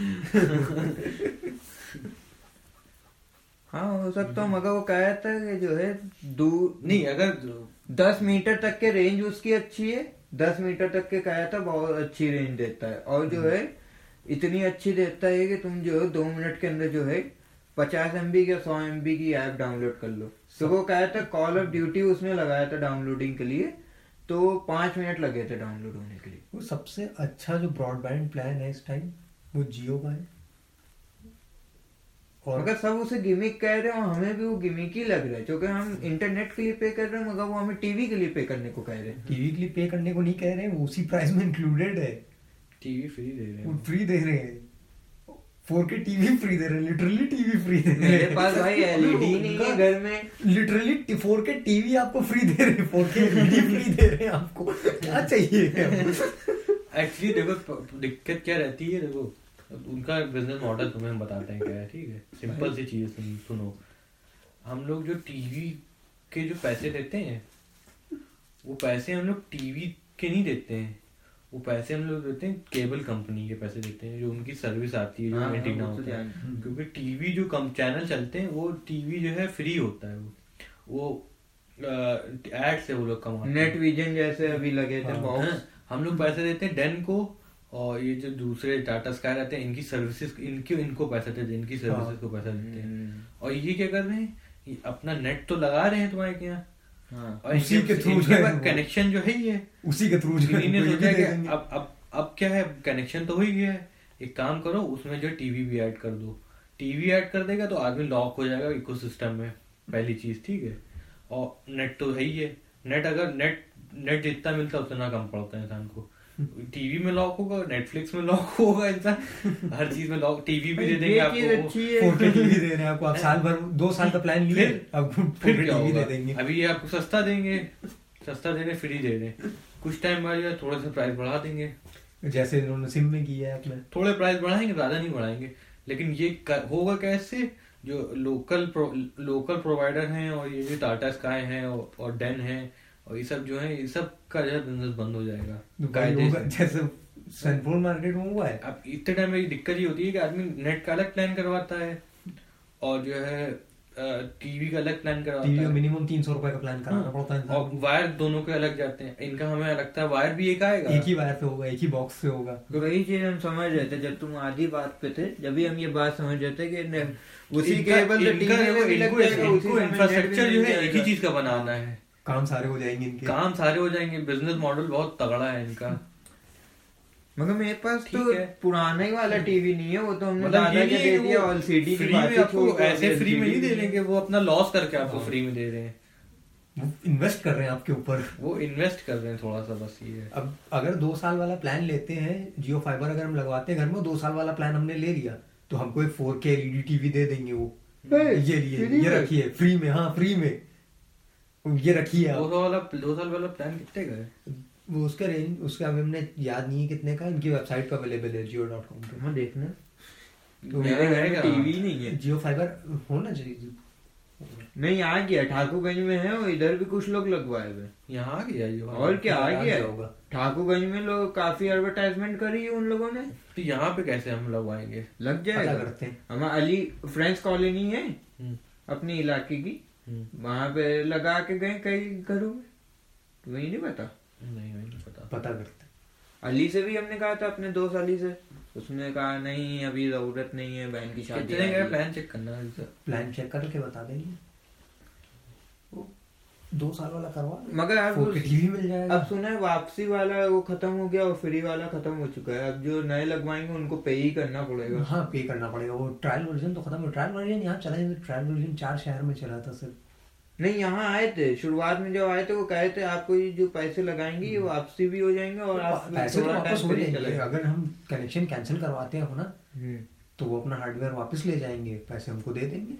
हाँ हो सकता हूँ मगर वो कह था कि जो है दूर नहीं अगर दस मीटर तक के रेंज उसकी अच्छी है। दस मीटर तक के कहा था बहुत अच्छी रेंज देता है। और जो है इतनी अच्छी देता है कि तुम जो है दो मिनट के अंदर जो है पचास एम बी या सौ एम बी की ऐप डाउनलोड कर लो। तो वो कहा था कॉल ऑफ़ ड्यूटी उसने लगाया था डाउनलोडिंग के लिए। तो पाँच मिनट लगे थे डाउनलोड होने के लिए। वो सबसे अच्छा जो ब्रॉडबैंड प्लान है इस टाइम वो जियो का है। और मगर सब उसे गिमिक कह रहे हो हमें भी वो गिमिक ही लग रहा है क्योंकि हम इंटरनेट के लिए पे कर रहे हैं मगर वो हमें टीवी के लिए पे करने को कह रहे हैं। टीवी के लिए पे करने को नहीं कह रहे हैं वो उसी प्राइस में इंक्लूडेड है। टीवी फ्री दे रहे हैं। वो फ्री दे रहे हैं। फोर के टीवी फ्री दे रहे हैं लिटरली टीवी फ्री दे रहे हैं। पास भाई एलईडी नहीं है घर में। लिटरली फोर के टीवी आपको फ्री दे रहे हैं फोर के एलईडी फ्री दे रहे हैं आपको। क्या चाहिए? एक्चुअली देखो दिक्कत क्या रहती है देखो। उनका बिज़नेस मॉडल तुम्हें हम बताते हैं क्या है ठीक है? सिंपल सी चीज़ सुन, सुनो। हम लोग जो टीवी के जो पैसे देते हैं वो पैसे हम लोग टीवी के नहीं देते हैं। वो पैसे हम लोग देते हैं केबल कंपनी के पैसे देते हैं जो उनकी सर्विस आती है हाँ, जो हाँ, एंटीना वो तो होता है। क्योंकि टीवी जो कम चैनल चलते हैं वो टीवी जो है फ्री होता है वो। वो एड से वो लोग कमाते हैं। नेट विजन जैसे अभी लगे थे हाँ, हाँ, हम लोग पैसे देते हैं डेन को और ये जो दूसरे टाटा स्काई रहते हैं इनकी सर्विसेज़ इनके इनको पैसा देते हैं इनकी सर्विसेज़ हाँ। को पैसा देते हैं। हम्म, और ये क्या कर रहे हैं? ये अपना नेट तो लगा रहे हैं तुम्हारे यहाँ। हाँ। और उसी के वो- कनेक्शन जो है है उसी के थ्रू ने ये सोचा कि अब अब अब क्या है? कनेक्शन तो हो ही गया है। एक काम करो उसमें जो टीवी भी ऐड कर दो। टीवी ऐड कर देगा तो आदमी लॉक हो जाएगा इकोसिस्टम में पहली चीज़ ठीक है? और नेट तो है ही है। नेट अगर नेट नेट जितना मिलता है उतना कम पड़ता है इंसान को। टीवी में लॉक होगा नेटफ्लिक्स में लॉक होगा इंसान। हर चीज़ में लॉक टीवी भी दे देंगे आपको। फोर टीवी दे रहे हैं आपको। आप साल भर दो साल का प्लान लिए फिर- अब फिर टीवी दे देंगे। अभी ये आपको सस्ता देंगे सस्ता देने फ्री दे रहे कुछ टाइम बाद थोड़ा सा प्राइस बढ़ा देंगे। जैसे इन्होंने सिम में किया है अपने थोड़े प्राइस बढ़ाएँगे ज़्यादा नहीं बढ़ाएँगे। लेकिन ये होगा कैसे? जो लोकल प्रो, लोकल प्रोवाइडर हैं और ये जो टाटा स्काई हैं और डेन है और ये सब जो है ये सब का जो है बिज़नेस बंद हो जाएगा। से। जैसे सनफोन मार्केट में हुआ है। अब इतने टाइम में दिक्कत ये होती है कि आदमी नेट का अलग प्लान करवाता है और जो है टीवी का अलग प्लान करवाता टीवी है। मिनिमम तीन सौ रुपए का प्लान कराना हाँ, पड़ता है और वायर दोनों के अलग जाते हैं। इनका हमें लगता है वायर भी एक आएगा। एक ही वायर से होगा एक ही बॉक्स से होगा। तो वही चीज़ हम समझ रहे थे जब तुम आधी बात पे थे जब भी हम ये बात समझ रहे थे कि उसी केबल इंफ्रास्ट्रक्चर जो है एक ही। चीज़ का बनाना है। काम सारे हो जाएँगे इनके। काम सारे हो जाएँगे बिज़नेस मॉडल बहुत तगड़ा है इनका। मगर मेरे पास तो पुराना ही वाला टीवी नहीं है वो तो हमने मतलब दादा के दे है दिया एलसीडी की फ्री में बात आपको ऐसे फ्री में नहीं दे देंगे वो अपना लॉस करके आपको हाँ। फ्री में दे रहे हैं। वो इन्वेस्ट कर रहे हैं आपके ऊपर। वो इन्वेस्ट कर रहे हैं थोड़ा सा बस ये अब अगर दो साल वाला प्लान लेते हैं जियो फाइबर अगर हम लगवाते हैं घर में दो साल वाला प्लान हमने ले लिया तो हमको एक फोर के एलईडी टीवी दे देंगे वो। हे, ये लिए ये रखिए फ्री में हाँ फ्री में। ये रखिए दो साल वाला दो साल वाला प्लान कितने का है? वो उसका रेंज उसका अभी हमने याद नहीं है कितने का इनकी वेबसाइट पे अवेलेबल है जियो डॉट कॉम पे। हाँ देखना। तो मेरे घर में टीवी नहीं है। जियो फाइबर होना चाहिए नहीं आ गया ठाकुरगंज में है और इधर भी कुछ लोग लगवाए हुए यहाँ आ गया ये और क्या आ गया? होगा। ठाकुरगंज में लोग काफ़ी एडवर्टाइजमेंट करी है उन लोगों ने। तो यहाँ पे कैसे हम लगवाएँगे? लग जाएगा। करते हैं। हमारा अली फ्रेंच कॉलोनी है अपने इलाके की। हम्म, वहाँ पे लगा के गए कई घरों में? वही नहीं पता? नहीं नहीं पता। पता करते। अली से भी हमने कहा था अपने दोस्त अली से। उसने कहा नहीं अभी ज़रूरत नहीं है बहन की शादी। प्लान चेक करना प्लान चेक करके बता देंगे। दो साल वाला करवा मगर के टीवी मिल जाएगा। अब सुना है वापसी वाला वो खत्म हो गया और फ्री वाला खत्म हो चुका है। अब जो नए लगवाएँगे उनको पे ही करना पड़ेगा। हाँ पे करना पड़ेगा। वो ट्रायल वर्जन तो खत्म हो ट्रायल वर्जन यहाँ चला है ट्रायल वर्जन चार शहर में चला था सिर्फ़। नहीं यहाँ आए थे। शुरुआत में जब आए थे वो कहे थे आपको ये जो पैसे लगाएँगे ये वापसी भी हो जाएँगे और आप पैसे तो वापस हो जाएँगे। अगर हम कनेक्शन कैंसिल करवाते हैं ना हम्म। तो वो अपना हार्डवेयर वापस ले जाएँगे। पैसे हमको दे देंगे।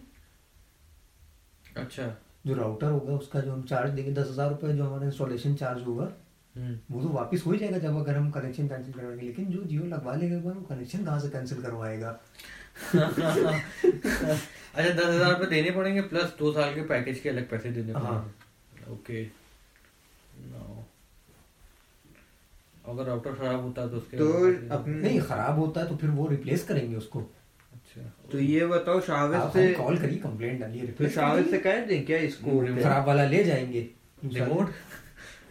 अच्छा। जो राउटर होगा उसका जो हम चार्ज देंगे दस हज़ार रुपये जो हमारा इंस्टॉलेशन चार्ज होगा हम्म। वो तो वापस हो ही जाएगा जब अगर हम कनेक्शन कैंसिल करवाएँगे लेकिन जो जियो लगवा लेगा वो कनेक्शन कहाँ से कैंसिल करवाएगा? [laughs] अच्छा दस हज़ार रुपये देने पड़ेंगे प्लस दो साल के पैकेज के अलग पैसे देने हाँ। पड़ेंगे। ओके अगर राउटर खराब होता है तो उसके तो अपने नहीं खराब होता है तो फिर वो रिप्लेस करेंगे उसको। तो ये बताओ शावेज से कॉल करिए कंप्लेंट डालिए तो रिप्लेस से कह दें क्या इसको खराब वाला ले जाएँगे। रिमोट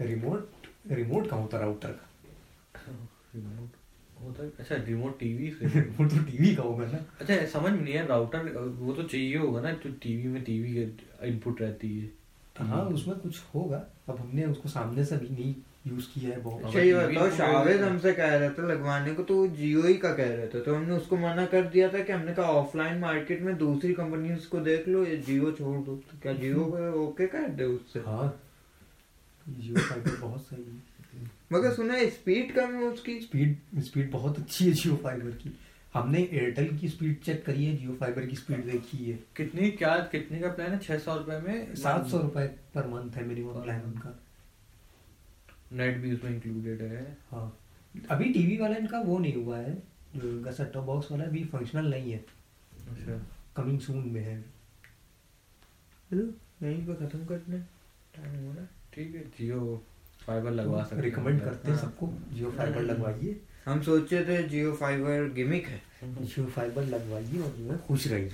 रिमोट रिमोट का होता राउटर का? रिमोट होता है अच्छा रिमोट टीवी से। [laughs] रिमोट तो टीवी का होगा ना। अच्छा समझ में नहीं है राउटर वो तो चाहिए होगा ना तो टीवी में टीवी का इनपुट रहती है। हाँ उसमें कुछ होगा अब हमने उसको सामने से भी नहीं यूज़ किया है बहुत। अच्छा ये टीवी बताओ तो शावेज हमसे कह रहा था लगवाने को तो वो जियो ही का कह रहा था तो हमने उसको मना कर दिया था कि हमने कहा ऑफलाइन मार्केट में दूसरी कंपनीज़ को देख लो ये जियो छोड़ दो। तो क्या जियो ओके कर दे उससे? हाँ जियो फाइबर बहुत सही है। मगर सुना है स्पीड कम है उसकी। स्पीड स्पीड बहुत अच्छी है जियो फाइबर की। हमने एयरटेल की स्पीड चेक करी है जियो फाइबर की स्पीड देखी है। कितनी क्या कितने का प्लान है? छह सौ रुपए में? सात सौ रुपए पर मंथ है मिनिमम प्लान उनका। नेट भी उसमें इंक्लूडेड है। हाँ। अभी टीवी वाला इनका वो नहीं हुआ है जो इनका सेट टॉप बॉक्स वाला अभी फंक्शनल नहीं है। अच्छा। कमिंग सून में है। चलो यहीं पे खत्म करते हैं टाइम हो रहा है। ठीक है जियो फाइबर लगवा सकते हैं। रिकमेंड करते हैं हाँ। सबको जियो फाइबर लगवाइए। हम सोचे थे जियो फाइबर गिमिक है। जियो फाइबर लगवाइए और जो है खुश रहिए।